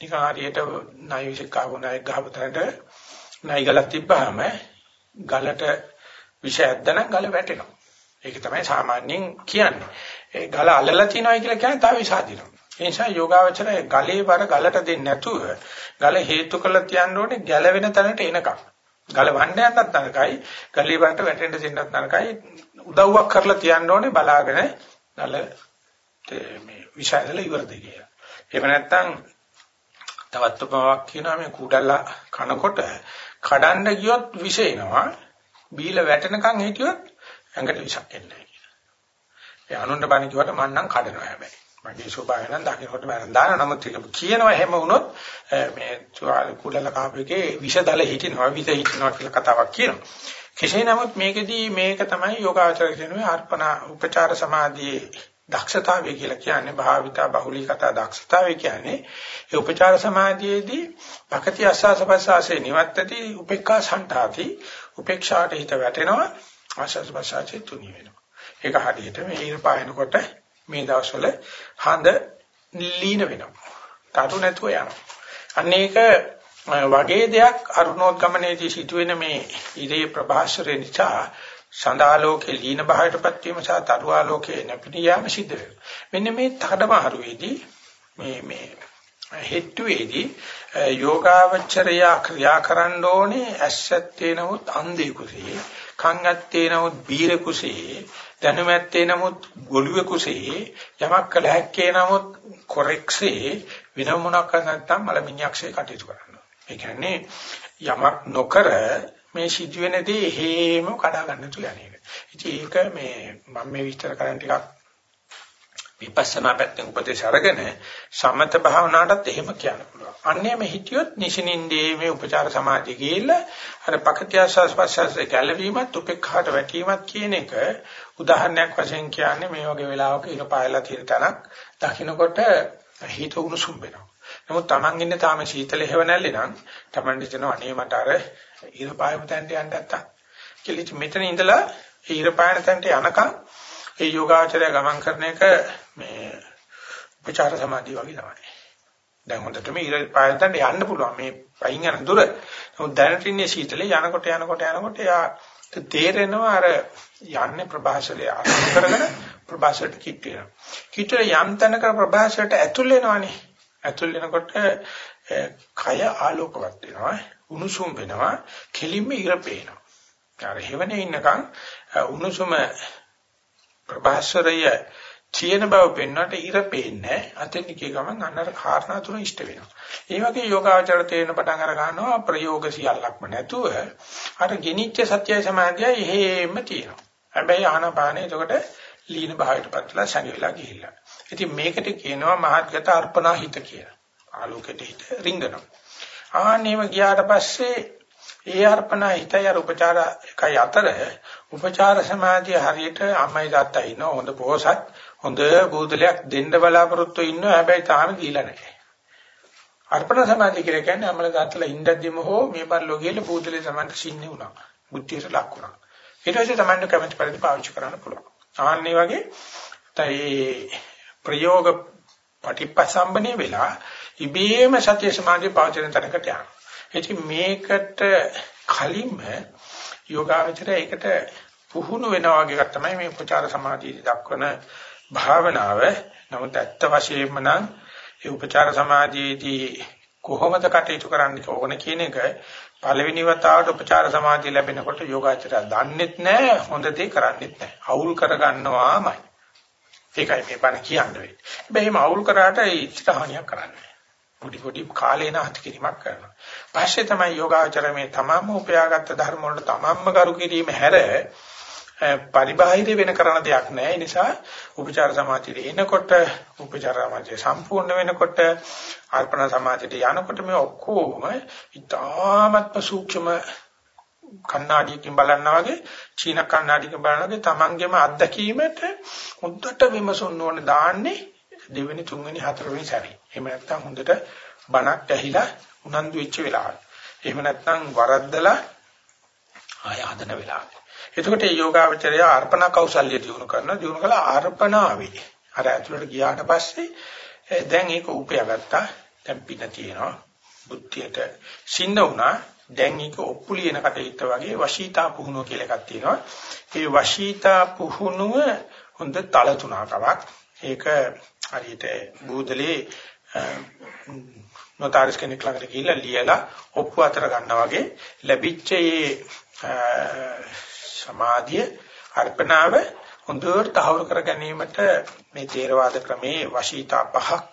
නිකන් හරියට නයිවිසිකාවු නයි ගහපතට නයි ගලක් තිබ්බහම ගලට විෂ ඇද්දනම් ගල වැටෙනවා. ඒක තමයි සාමාන්‍යයෙන් කියන්නේ. ඒ ගල අල්ලලා තියනවා කියලා කියන්නේ තව විසාදිනවා. ඒ නිසා යෝගාවචරය ගලේ වර ගලට දෙන්නේ නැතුව ගල හේතු කළ තියන්න ඕනේ ගැලවෙන තැනට එනකම්. ගලවන්න යන්නත් නරකයි. ගලේ වලට වැටෙන්න දෙන්නත් නරකයි. උදව්වක් කරලා තියන්න ඕනේ බලාගෙන ගල මේ විශාලල ඉවරද කියලා. එහෙම නැත්නම් තවත් උපමාවක් කියනවා මේ කුඩල්ලා කනකොට කඩන්න ගියොත් විෂ එනවා. බීල වැටෙනකන් හිටියොත් ඇඟට විෂක් එන්නේ නැහැ කියලා. ඒ අනුන්ට බණ කිව්වට මං නම් කඩනවා හැබැයි. මගේ ස්වභාවය නම් දකින්නකොට මම දාන නමුත් කියනවා එහෙම වුණොත් මේ කුඩල කාපේකේ විෂදල හිටිනවා විෂ හිටිනවා කියලා කතාවක් කියනවා. කෙසේ නමුත් මේකෙදී මේක තමයි යෝගාචර කියනවා අර්පණ උපචාර සමාධියේ දක්ෂතාවය කියලා කියන්නේ භාවිතා බහුලීකතා දක්ෂතාවය කියන්නේ ඒ උපචාර සමාධියේදී භක්ති අස්සස පස්සාසේ නිවත්තති උපේක්ඛා සම්ඨාති උපේක්ෂාට හිත වැටෙනවා ආශස් පස්සාසේ තුනි වෙනවා. ඒක හරියට මේ ඊර පායනකොට මේ දවස්වල හඳ ලීන වෙනවා. තරු නැතුව යනවා. අන්න ඒක වගේ දෙයක් අරුණෝත්ගමනයේදී සිදුවෙන මේ ඉරේ ප්‍රභාස්වරේ නිසා සඳාලෝකේ ලීන භාවයටපත් වීම සහ තරුආලෝකේ නැපිටියාම සිද්ධ වෙනවා. මෙන්න මේ තඩමහරුවේදී මේ මේ හෙට්ටුවේදී යෝගාවචරය ක්‍රියා කරන්න ඕනේ ඇස්සත්තේ නමුත් අන්ධේ කුසේ කන් ඇත්තේ නමුත් බීර කුසේ දැනුම ඇත්තේ නමුත් ගොළුවේ කුසේ යමක් කළ හැක්කේ නමුත් කොරෙක්සේ වෙන මොනක් නැත්නම් මලමිණ්‍යක්ෂේ කටයුතු කරනවා. ඒ කියන්නේ යමක් නොකර මේ සිදුවෙනදී හේම කඩා ගන්න තුල යන්නේ. ඉතින් ඒක මේ මම මේ විස්තර කරන්න ටිකක් විපස්සනා පැත්තෙන් උපදේශ අරගෙන සමත භාවනාවටත් එහෙම කියන්න පුළුවන්. අන්නේම හිටියොත් නිෂිනින්දේ මේ උපචාර සමාධිය ගිහිල්ලා අර පකතියසස්පස්සසේ ගැළවීමත් උපේක්ඛාට වැටීමත් කියන එක උදාහරණයක් වශයෙන් කියන්නේ මේ වගේ වෙලාවක ඉර පායලා තියෙන තැනක් දකින්නකොට හිත උණුසුම් වෙනවා. නමුත් Taman ඉන්නේ තාම සීතල හේව නැල්ලේ නම් Taman හිතනවා අනේ මට අර ඉර පායම තැනට යන්න නැත්තම්. කියලා මෙතන ඉඳලා ඉර පායන තැනට යනකම් ඒ යෝගාචරය ගමන් කරන එක මේ උපචාර සමාධිය වගේ තමයි. දැන් හොඳටම ඉර පායතෙන් යන්න පුළුවන් මේ පයින් යන දුර. නමුත් දැනට ඉන්නේ සීතලේ යනකොට යනකොට යනකොට යා තේරෙනවා අර යන්නේ ප්‍රභාසලේ ආරම්භ කරගෙන ප්‍රභාසලට කිට් වෙනවා. කිට්ටල යම් තැනක ප්‍රභාසලට ඇතුල් වෙනවනේ. ඇතුල් වෙනකොට කය ආලෝකවත් වෙනවා. උණුසුම් වෙනවා. කෙලින්ම ඉර පේනවා. අර හේවනේ ඉන්නකම් උණුසුම ප්‍රභාස්වරය චීන බව පෙන්වන්නට ඉර පේන්නේ අතෙන් කිය ගමන් අන්නර කාරණා තුන ඉෂ්ට වෙනවා. ඒ වගේ යෝගාචර තේරෙන පටන් අර ගන්නවා ප්‍රයෝග සියල්ලක්ම නැතුව අර ගිනිච්ච සත්‍යය සමාධිය එහෙම තියෙනවා. හැබැයි ආනපානෙ එතකොට ලීන භාවයටපත්ලා සංගෙලා ගිහිල්ලා. ඉතින් මේකට කියනවා මහත්ගත අර්පණා හිත කියලා. ආලෝකයට හිත රිංගනවා. ආන්නේම ගියාට පස්සේ ඒ අර්පණා හිතයි අර උපචාර එකයි අතර උපචාර සමාධිය හරියට අම්මයි තාත්තා ඉන්න හොඳ පොහසත් හොඳ බූදලයක් දෙන්න බලාපොරොත්තු ඉන්නවා හැබැයි තාම දීලා නැහැ. අර්පණ සමාධිය කියලා කියන්නේ අම්මලා තාත්තලා ඉඳද්දිම හෝ මේ පරිලෝක ගිහලා බූදලේ සමාන්ත සින්නේ වුණා. බුද්ධියට ලක් වුණා. ඊට පස්සේ තමයි කැමති පරිදි පාවිච්චි කරන්න පුළුවන්. ආන්නේ වගේ තයි ප්‍රයෝග පටිපසම්බනේ වෙලා ඉබේම සත්‍ය සමාධිය පාවිච්චි කරන තැනකට යනවා. ඉතින් මේකට කලින්ම යෝගාවචරය ඒකට පුහුණු වෙනවා වගේ එකක් තමයි මේ උපචාර සමාධිය දක්වන භාවනාව. නමුත් ඇත්ත වශයෙන්ම නම් ඒ උපචාර සමාධියේදී කොහොමද කටයුතු කරන්න ඕන කියන එක පළවෙනි වතාවට උපචාර සමාධිය ලැබෙනකොට යෝගාචරය දන්නෙත් නැහැ හොඳ දේ කරන්නෙත් නැහැ. අවුල් කරගන්නවාමයි. ඒකයි මේ බණ කියන්නේ. හැබැයි මේ අවුල් කරාට ඒ ඉච්ඡාහනියක් කරන්නේ පොඩි පොඩි කාලේ නාති කිරීමක් කරනවා. පස්සේ තමයි යෝගාචර මේ තමන්ම උපයාගත්ත ධර්ම වලට තමන්ම කරු කිරීම හැර පරිබාහිර වෙන කරන දෙයක් නෑ. ඒ නිසා උපචාර සමාධියට එනකොට උපචාර සමාධිය සම්පූර්ණ වෙනකොට අර්පණ සමාධියට යනකොට මේ ඔක්කොම ඉතාමත්ම සූක්ෂම කණ්ණාඩියකින් බලනවා වගේ චීන කණ්ණාඩියකින් බලනවා වගේ තමන්ගේම අත්දැකීමට හොඳට විමසන්න ඕනේ දාන්නේ දෙවෙනි තුන්වෙනි හතරවෙනි සැරේ. එහෙම නැත්නම් හොඳට බණක් ඇහිලා උනන්දු වෙච්ච වෙලාවට. එහෙම නැත්නම් වරද්දලා ආය හදන වෙලාවට. එතකොට මේ යෝගාවචරය අර්පණ කෞශල්‍ය දිනු කරනවා. දිනු කළා අර්පණාවේ. අර ඇතුළට ගියාට පස්සේ දැන් ඒක උපයාගත්තා. දැන් පින තියෙනවා. බුද්ධියට සින්න වුණා. දැන් ඒක ඔප්පු ලියන කටයුත්ත වගේ වශීතා පුහුණුව කියලා එකක් තියෙනවා. ඒ වශීතා පුහුණුව හොඳ තල තුනකමක්. ඒක හරියට බූදලේ නොතාරිස් කෙනෙක් ළඟට ගිහිල්ලා ලියලා ඔප්පු අතර ගන්නවා වගේ ලැබිච්ච මේ සමාධිය අර්පණාව හොඳට තහවුරු කර ගැනීමට මේ තේරවාද ක්‍රමේ වශීතා පහක්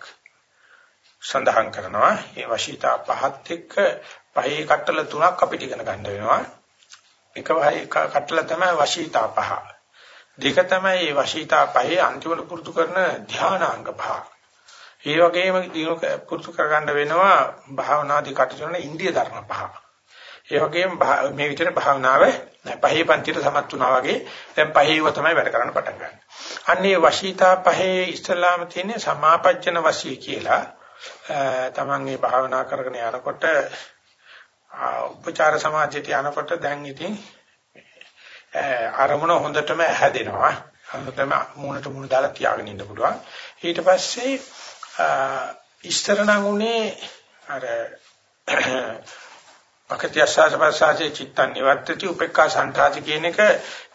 සඳහන් කරනවා. ඒ වශීතා පහත් එක්ක පහේ කට්ටල තුනක් අපිට ඉගෙන ගන්න වෙනවා. එක වහේ කට්ටල තමයි වශීතා පහ. දෙක තමයි මේ වශීතා පහේ අන්තිමට පුරුදු කරන ධානාංග පහ. ඒ වගේම දිනු පුරුදු කරගන්න වෙනවා භාවනාදී කටයුතු කරන ඉන්දිය ධර්ම පහ. ඒ වගේම මේ විදිහට භාවනාව පහේ පන්තියට සමත් වුණා වගේ දැන් පහේව තමයි වැඩ කරන්න පටන් ගන්න. අන්නේ වශීතා පහේ ඉස්ලාම තියෙන සමාපජ්ජන වශී කියලා තමන් මේ භාවනා කරගෙන යනකොට උපචාර සමාධියට යනකොට දැන් ඉතින් අරමුණ හොඳටම හැදෙනවා. හොඳටම මූණට මූණ දාලා තියාගෙන ඉන්න පුළුවන්. ඊට පස්සේ ඉස්තර නම් උනේ අර පකතියස්සාසපස්සාසේ චිත්තන් නිවත්තති උපේක්ඛා සන්තාති කියන එක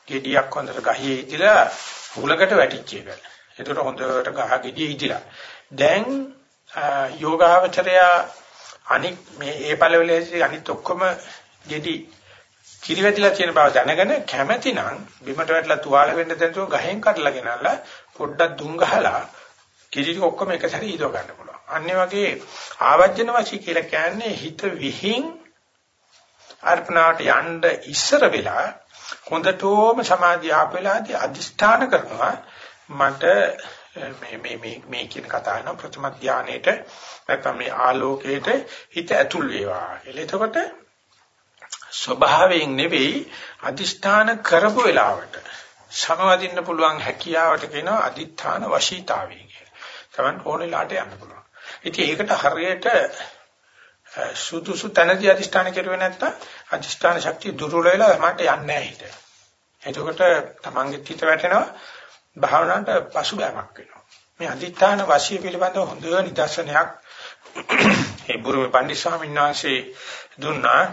gediyak හොඳට ගහේ ඉදිලා හුලකට වැටිච්ච එක. ඒකට හොඳට ගහ gediye ඉදිලා. දැන් යෝගාවචරය අනික් මේ ඒ පළවලේ අනිත් ඔක්කොම gedi කිරිවැදිලා තියෙන බව දැනගෙන කැමැතිනම් බිමට වැටලා තුවාල වෙන්න දෙන්තුව ගහෙන් කඩලා ගෙනල්ලා පොඩ්ඩක් දුම් ගහලා කිරි ඔක්කොම එක සැරේ ඊදව ගන්න පුළුවන්. අන්නේ වගේ ආවර්ජන වශී කියලා කියන්නේ හිත විහිං අර්පණාට යන්න ඉස්සර වෙලා හොඳටම සමාධිය ආපෙලාදී අදිෂ්ඨාන කරනවා මට මේ මේ මේ මේ කියන කතාව නම් ප්‍රථම ධානයේට නැත්නම් මේ ආලෝකයට හිත ඇතුල් වේවා කියලා. එතකොට ස්වභාවයෙන් නෙවෙයි අදිෂ්ඨාන කරපු වෙලාවට සමවදින්න පුළුවන් හැකියාවට කියනවා අදිඨාන වශීතාවය කියලා. තමන් ඕනෙලාට යන්න පුළුවන්. ඉතින් ඒකට හරියට සුදුසු තැනදී අදිෂ්ඨාන කෙරුවේ නැත්තම් අදිෂ්ඨාන ශක්තිය දුර්වල වෙලා මට යන්නේ නැහැ හිත. එතකොට තමන්ගේ හිත වැටෙනවා භාවනාවට පසුබෑමක් වෙනවා. මේ අදිඨාන වාසිය පිළිබඳව හොඳ නිදර්ශනයක් ඒ බුරුමේ පණ්ඩිත ස්වාමීන් වහන්සේ දුන්නා.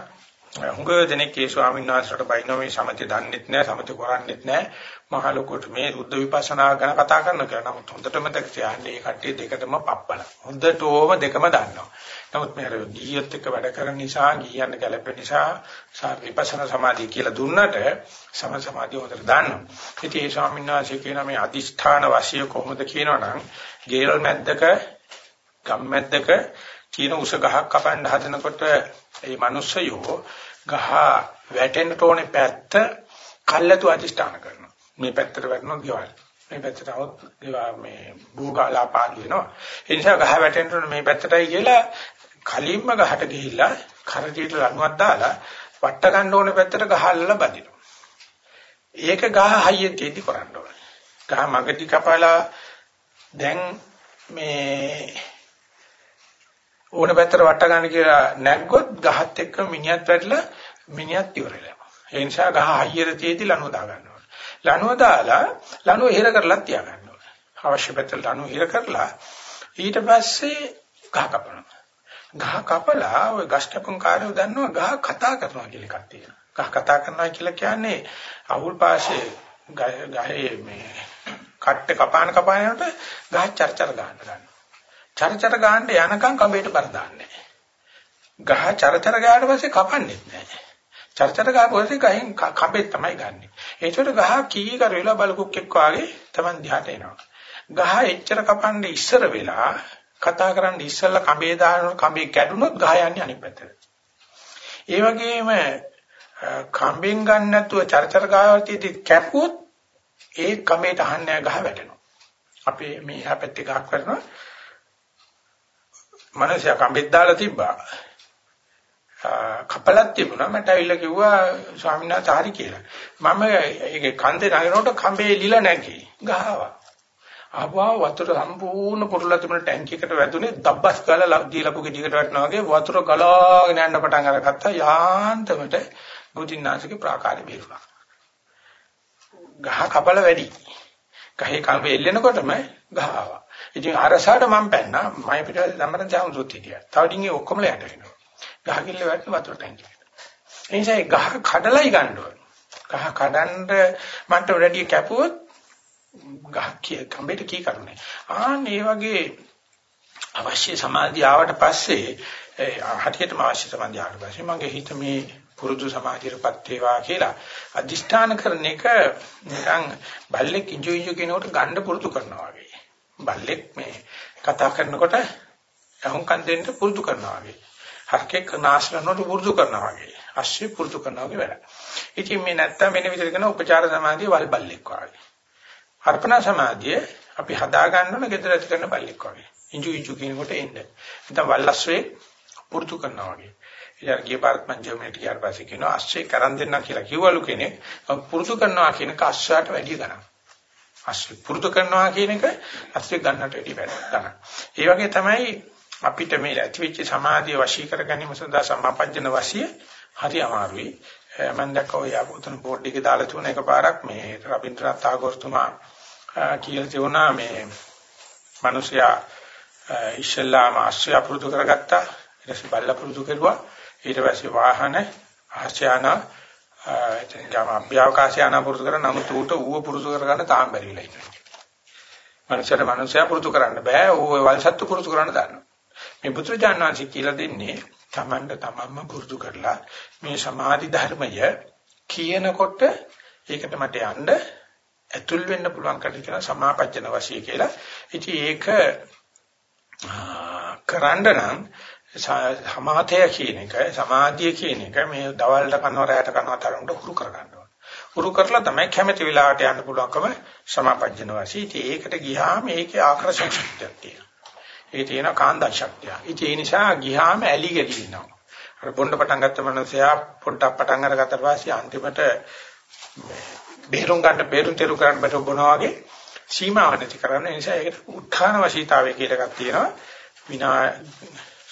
හුඟ දෙනෙක් ඒ ස්වාමීන් වහන්සේට බයිනෝ මේ සමථය දන්නෙත් නැහැ, සමථය කරන්නෙත් නැහැ. මහ ලොකුට මේ සුද්ධ විපස්සනා ගැන කතා කරන කියලා. නමුත් හොඳටම මතක තියාගන්න මේ කට්ටිය දෙකටම පප්පල. හොඳටම දෙකම දන්නවා. නමුත් මේ ගියත් එක්ක වැඩ කරන නිසා, ගියන්න ගැලපෙන නිසා විපස්සනා සමාධිය කියලා දුන්නට සම සමාධිය හොඳට දන්නවා. ඉතින් ඒ ස්වාමීන් වහන්සේ කියන මේ අදිෂ්ඨාන වාසිය කොහොමද කියනවනම් ගේල් මැද්දක ගම් මැද්දක තියෙන උස ගහක් කපන්න හදනකොට මේ මිනිස්සයෝ ගහ වැටෙන්න ඕනේ පැත්ත කල්ලාතු අදිෂ්ඨාන කරනවා. මේ පැත්තට වැටෙනවා ගෙවල්. මේ පැත්තට આવොත් මේ භූගාලා පාළු වෙනවා. ඒ නිසා ගහ වැටෙන්න මේ පැත්තටයි කියලා කලින්ම ගහට ගිහිල්ලා කරටියට ලණුවක් දාලා වට ගන්න ඕනේ පැත්තට ගහල්ලා බදිනවා. ඒක ගහ හයියෙන් තේදි කරන්න ඕනේ. ගහ මගටි කපලා දැන් මේ ඕන පැත්තට වට ගන්න කියලා නැග්ගොත් ගහත් එක්ක මිනිහත් වැටලා මිනිහත් ඉවරලා. ඒ නිසා ගහ හයියට තේදි ලණුව දා ගන්න ඕනේ. ලණුව දාලා ලණුව හිර කරලා තියා ගන්න ඕනේ. අවශ්‍ය පැත්තට ලණුව හිර කරලා ඊට පස්සේ ගහ කපනවා. ගහ කපලා ওই ගස් කැපුම් කාර්යය දන්නවා ගහ කතා කරනවා කියලා එකක් තියෙනවා. ගහ කතා කරනවා කියලා කියන්නේ අවුල් පාෂේ ගහේ මේ කට්ට කපාන කපාන යනකොට ගහ චර්චර ගන්න ගන්නවා. චර්චර ගන්න යනකම් කඹේට බර දාන්නේ ගහ චර්චර ගාවට පස්සේ කපන්නේ නැහැ. චර්චර ගාපුවසේ ගහෙන් කඹේ තමයි ගන්නෙ. ඒකට ගහ කී කර වෙලා බලකුක්ෙක් වාගේ Taman දිහාට එනවා. ගහ එච්චර කපන්නේ ඉස්සර වෙලා කතා කරන්න ඉස්සෙල්ලා කඹේ දානකොට කඹේ කැඩුනොත් ගහ යන්නේ අනිත් පැත්තට. ඒ වගේම කම්බෙන් ගන්න නැතුව චරචර ගාවතියදී කැපුවොත් ඒ කමේට අහන්නේ ගහ වැටෙනවා. අපි මේ එහා පැත්තේ ගහක් කරනවා. මනසයා කම්බෙත් දාලා තිබ්බා. කපලක් තිබුණා මට ඇවිල්ලා කිව්වා ස්වාමීන් වහන්සේ හරි කියලා. මම ඒකේ කන්දේ නගනකොට කම්බේ ලිලා නැගී ගහවා. ආවා වතුර සම්පූර්ණ පුරලා තිබුණ ටැංකියකට වැදුනේ දබ්බස් ගාලා දීලාපු ගෙඩියකට වැටෙනවා වගේ වතුර ගලාගෙන යන්න පටන් අරගත්තා යාන්තමට බුද්ධින්නාසිකේ ප්‍රාකාරය බේරුණා. ගහ කපල වැඩි. ගහේ කල්ප එල්ලෙනකොටම ගහ ආවා. ඉතින් අරසාට මම පැන්නා මම පිටේ ළමරන් ජාමුසුත් හිටියා. තව ඩිංගේ ඔක්කොම යට වෙනවා. ගහ කිල්ල වැටෙන වතුර ටැංකියට. ඒ නිසා ගහ කඩලයි ගන්න ඕන. ගහ කඩන්න මන්ට වැඩි කැපුවොත් ගහ කිය කම්බේට කී කරුනේ. ආන් මේ වගේ අවශ්‍ය සමාධිය ආවට පස්සේ හටියටම අවශ්‍ය සමාධිය ආවට පස්සේ මගේ හිත මේ පුරුදු සමාධියටපත් වේවා කියලා අදිෂ්ඨාන කරන එක නිකන් බල්ලෙක් ඉජු ඉජු කෙනෙකුට ගන්න පුරුදු කරනවා වගේ. බල්ලෙක් මේ කතා කරනකොට අහුම්කම් දෙන්න පුරුදු කරනවා වගේ. හරකෙක් නාශනනොට පුරුදු කරනවා වගේ. අශ්‍රි පුරුදු කරනවා වගේ වැඩ. ඉතින් මේ නැත්තම් වෙන විදිහට කරන උපචාර සමාධිය වල් බල්ලෙක් වගේ. අර්පණ සමාධිය අපි හදා ගන්න ඕන gedara ඇති කරන බල්ලෙක් වගේ. ඉංජු ඉංජු කියනකොට එන්න. නැත්නම් වල්ලස්වේ පුරුදු කරනවා වගේ. ඉතින් ගිය පාරත් මං ජර්මනිට ගියාට පස්සේ කියනවා අශ්‍රේ කරන් දෙන්නා කියලා කිව්වලු කෙනෙක් පුරුදු කරනවා කියන එක අශ්‍රාට වැඩි ගණන්. අශ්‍රේ පුරුදු කරනවා කියන එක අශ්‍රේ ගන්නට වැඩි ගණන්. ඒ වගේ තමයි අපිට මේ ඇතිවෙච්ච සමාධිය වශී කර ගැනීම සඳහා සම්මාපජ්ජන වශී හරි අමාරුයි. මම දැක්කෝ යාපොතන බෝඩ් එකේ දාලා තුන එකපාරක් මේ රබින්ද්‍රනාත් tagore තුමා කියලා තියුණා මේ මිනිසයා ඉස්ලාම ආශ්‍රය පුරුදු කරගත්තා ඊට පස්සේ බල්ල පුරුදු කරුවා ඊට පස්සේ වාහන ආශ්‍රයන එතන ගම අභ්‍යවකාශය යන පුරුදු කරන නමුත් ඌට ඌව පුරුදු කරගන්න තාම බැරි වෙලා ඉන්නවා. මනුෂ්‍යයට මනුෂ්‍යයා පුරුදු කරන්න බෑ ඌව වල්සත්තු පුරුදු කරන්න දන්නවා. මේ පුත්‍රජාන වංශي කියලා දෙන්නේ තමන්ට තමන්ම පුරුදු කරලා මේ සමාධි ධර්මය කියනකොට ඒකට මට යන්න ඇතුල් වෙන්න පුළුවන් කට කියන සමාපජ්ජන වශයෙන් කියලා. ඉතින් ඒක කරන්න නම් සමාධිය කියන එක සමාධිය කියන එක මේ දවල්ට කනවා රැයට කනවා තරමට හුරු කර ගන්න ඕන. හුරු කරලා තමයි කැමැති වෙලාවට යන්න පුළුවන්කම සමාපජ්ජන වශයෙන්. ඉතින් ඒකට ගියාම ඒකේ ආකර්ෂණ ශක්තියක් තියෙනවා. ඒ තියෙන කාන්දා ශක්තිය. ඉතින් ඒ නිසා ගියාම ඇලි ගලි ඉන්නවා. අර පොණ්ඩ පටන් ගත්ත මනුස්සයා පොඩ්ඩක් පටන් අරගත්ත පස්සේ අන්තිමට බේරුම් ගන්න බේරුම් තෙරු කරන්න බට බොනවා වගේ සීමාව නැති කරන්න නිසා ඒකට උත්හාන වශීතාවය කියලා එකක් තියෙනවා විනා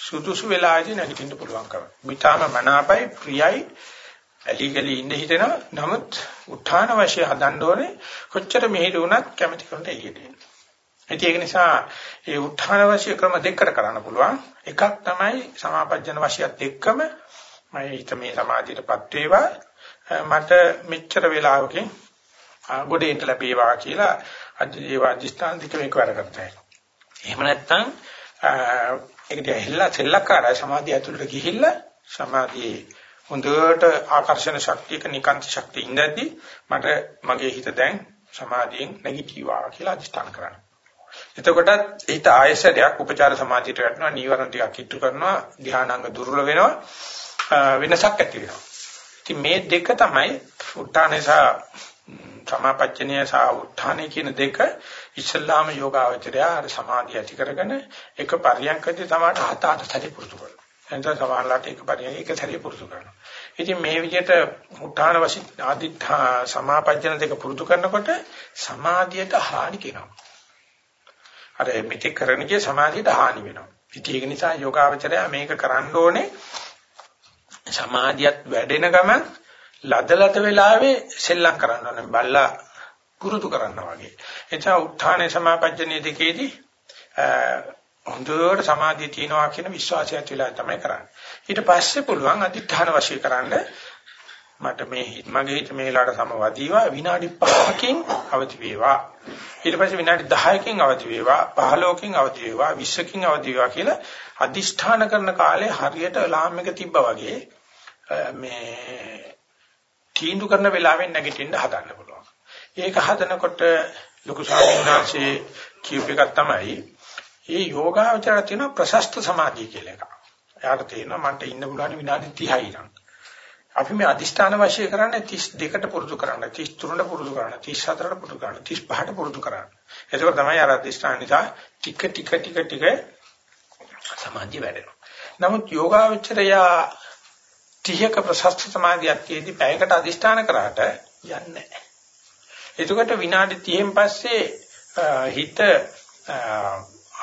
සුදුසු වෙලාවදී නැගිටින්න පුළුවන්කම. මිතාම මනාපයි ප්‍රියයි ඇලිගලි ඉන්න හිතෙනවා. නමුත් උත්හාන වශයෙන් හදන්න ඕනේ කොච්චර මෙහෙට වුණත් කැමැති කරන්න එළියට එන්න. ඒක නිසා ඒ උත්හාන වශයෙන් ක්‍රම දෙකකට කරන්න පුළුවන්. එකක් තමයි සමාපජ්ජන වශයත් එක්කම මම හිත මේ සමාධියටපත් වේවා මට මෙච්චර වෙලාවකින් ගොඩේට ලැබේවා කියලා ඒ වාදිස්ථාන දෙක මේක වැඩ කරතයි. එහෙම නැත්නම් ඒකට ඇහිලා සෙල්ලක්කාරයි සමාධිය ඇතුළට ගිහිල්ලා සමාධියේ හොඳට ආකර්ෂණ ශක්තියක නිකාන්ත ශක්තිය ඉඳදී මට මගේ හිත දැන් සමාධියෙන් නැගිටිවා කියලා අධිෂ්ඨාන කරනවා. එතකොට හිත ආයසරයක් උපචාර සමාධියට වැටෙනවා නීවරණ ටිකක් කිට්ටු කරනවා ධානාංග දුර්වල වෙනවා වෙනසක් ඇති වෙනවා. ඉතින් මේ දෙක තමයි උත්තානේසා සමාපච්චනීය සහ උත්ථානය කියන දෙක ඉස්ලාම යෝගාවචරය අර සමාධිය ඇති කරගෙන එක පරියන්කදී තමයි හත අට සැරේ පුරුදු කරනවා. එතන සමහරලාට එක පරියන්ක එක සැරේ පුරුදු කරනවා. ඉතින් මේ විදිහට උත්ථාන වශයෙන් ආදිත්‍ථා සමාපච්චන දෙක පුරුදු කරනකොට සමාධියට හානි වෙනවා. අර මෙතෙක් කරන්නේ සමාධියට හානි වෙනවා. ඉතින් ඒක නිසා යෝගාවචරය මේක කරන්න ඕනේ සමාධියත් වැඩෙන ගමන් ලදලත වෙලාවේ සෙල්ලම් කරන්න ඕනේ. බල්ලා පුරුදු කරනවා වගේ. එතන උත්ථානේ සමාපජ්ජනේ දෙකේදී හොඳට සමාධිය තියෙනවා කියන විශ්වාසය ඇතිලා තමයි කරන්නේ. ඊට පස්සේ පුළුවන් අධිඨාන වශයෙන් කරන්න මට මේ මගේ හිත මේ වෙලාවට සමවදීවා විනාඩි 5කින් අවදි වේවා. ඊට පස්සේ විනාඩි 10කින් අවදි වේවා, 15කින් අවදි වේවා, 20කින් අවදි වේවා කියලා අදිෂ්ඨාන කරන කාලේ හරියට ලාම් එක තිබ්බා වගේ මේ තීන්දුව කරන වෙලාවෙන් නැගිටින්න හදන්න පුළුවන්. ඒක හදනකොට ලොකු සාමිනාංශයේ කියූප එකක් තමයි මේ යෝගාවචර තියෙන ප්‍රශස්ත සමාධිය කියලා එකක්. එයාට තේරෙනවා මන්ට ඉන්න පුළුවන් විනාඩි 30යි නම්. අපි මේ අදිෂ්ඨාන වශයෙන් කරන්නේ 32ට පුරුදු කරන්න, 33ට පුරුදු කරන්න, 34ට පුරුදු කරන්න, 35ට පුරුදු කරන්න. ඒක තමයි අර අදිෂ්ඨාන නිසා ටික ටික ටික ටික සමාධිය වැඩෙනවා. නමුත් යෝගාවචරයා 30ක ප්‍රශස්ත සමාධියක් තියේදී පැයකට අදිෂ්ඨාන කරාට යන්නේ නැහැ. එතකොට විනාඩි 30න් පස්සේ හිත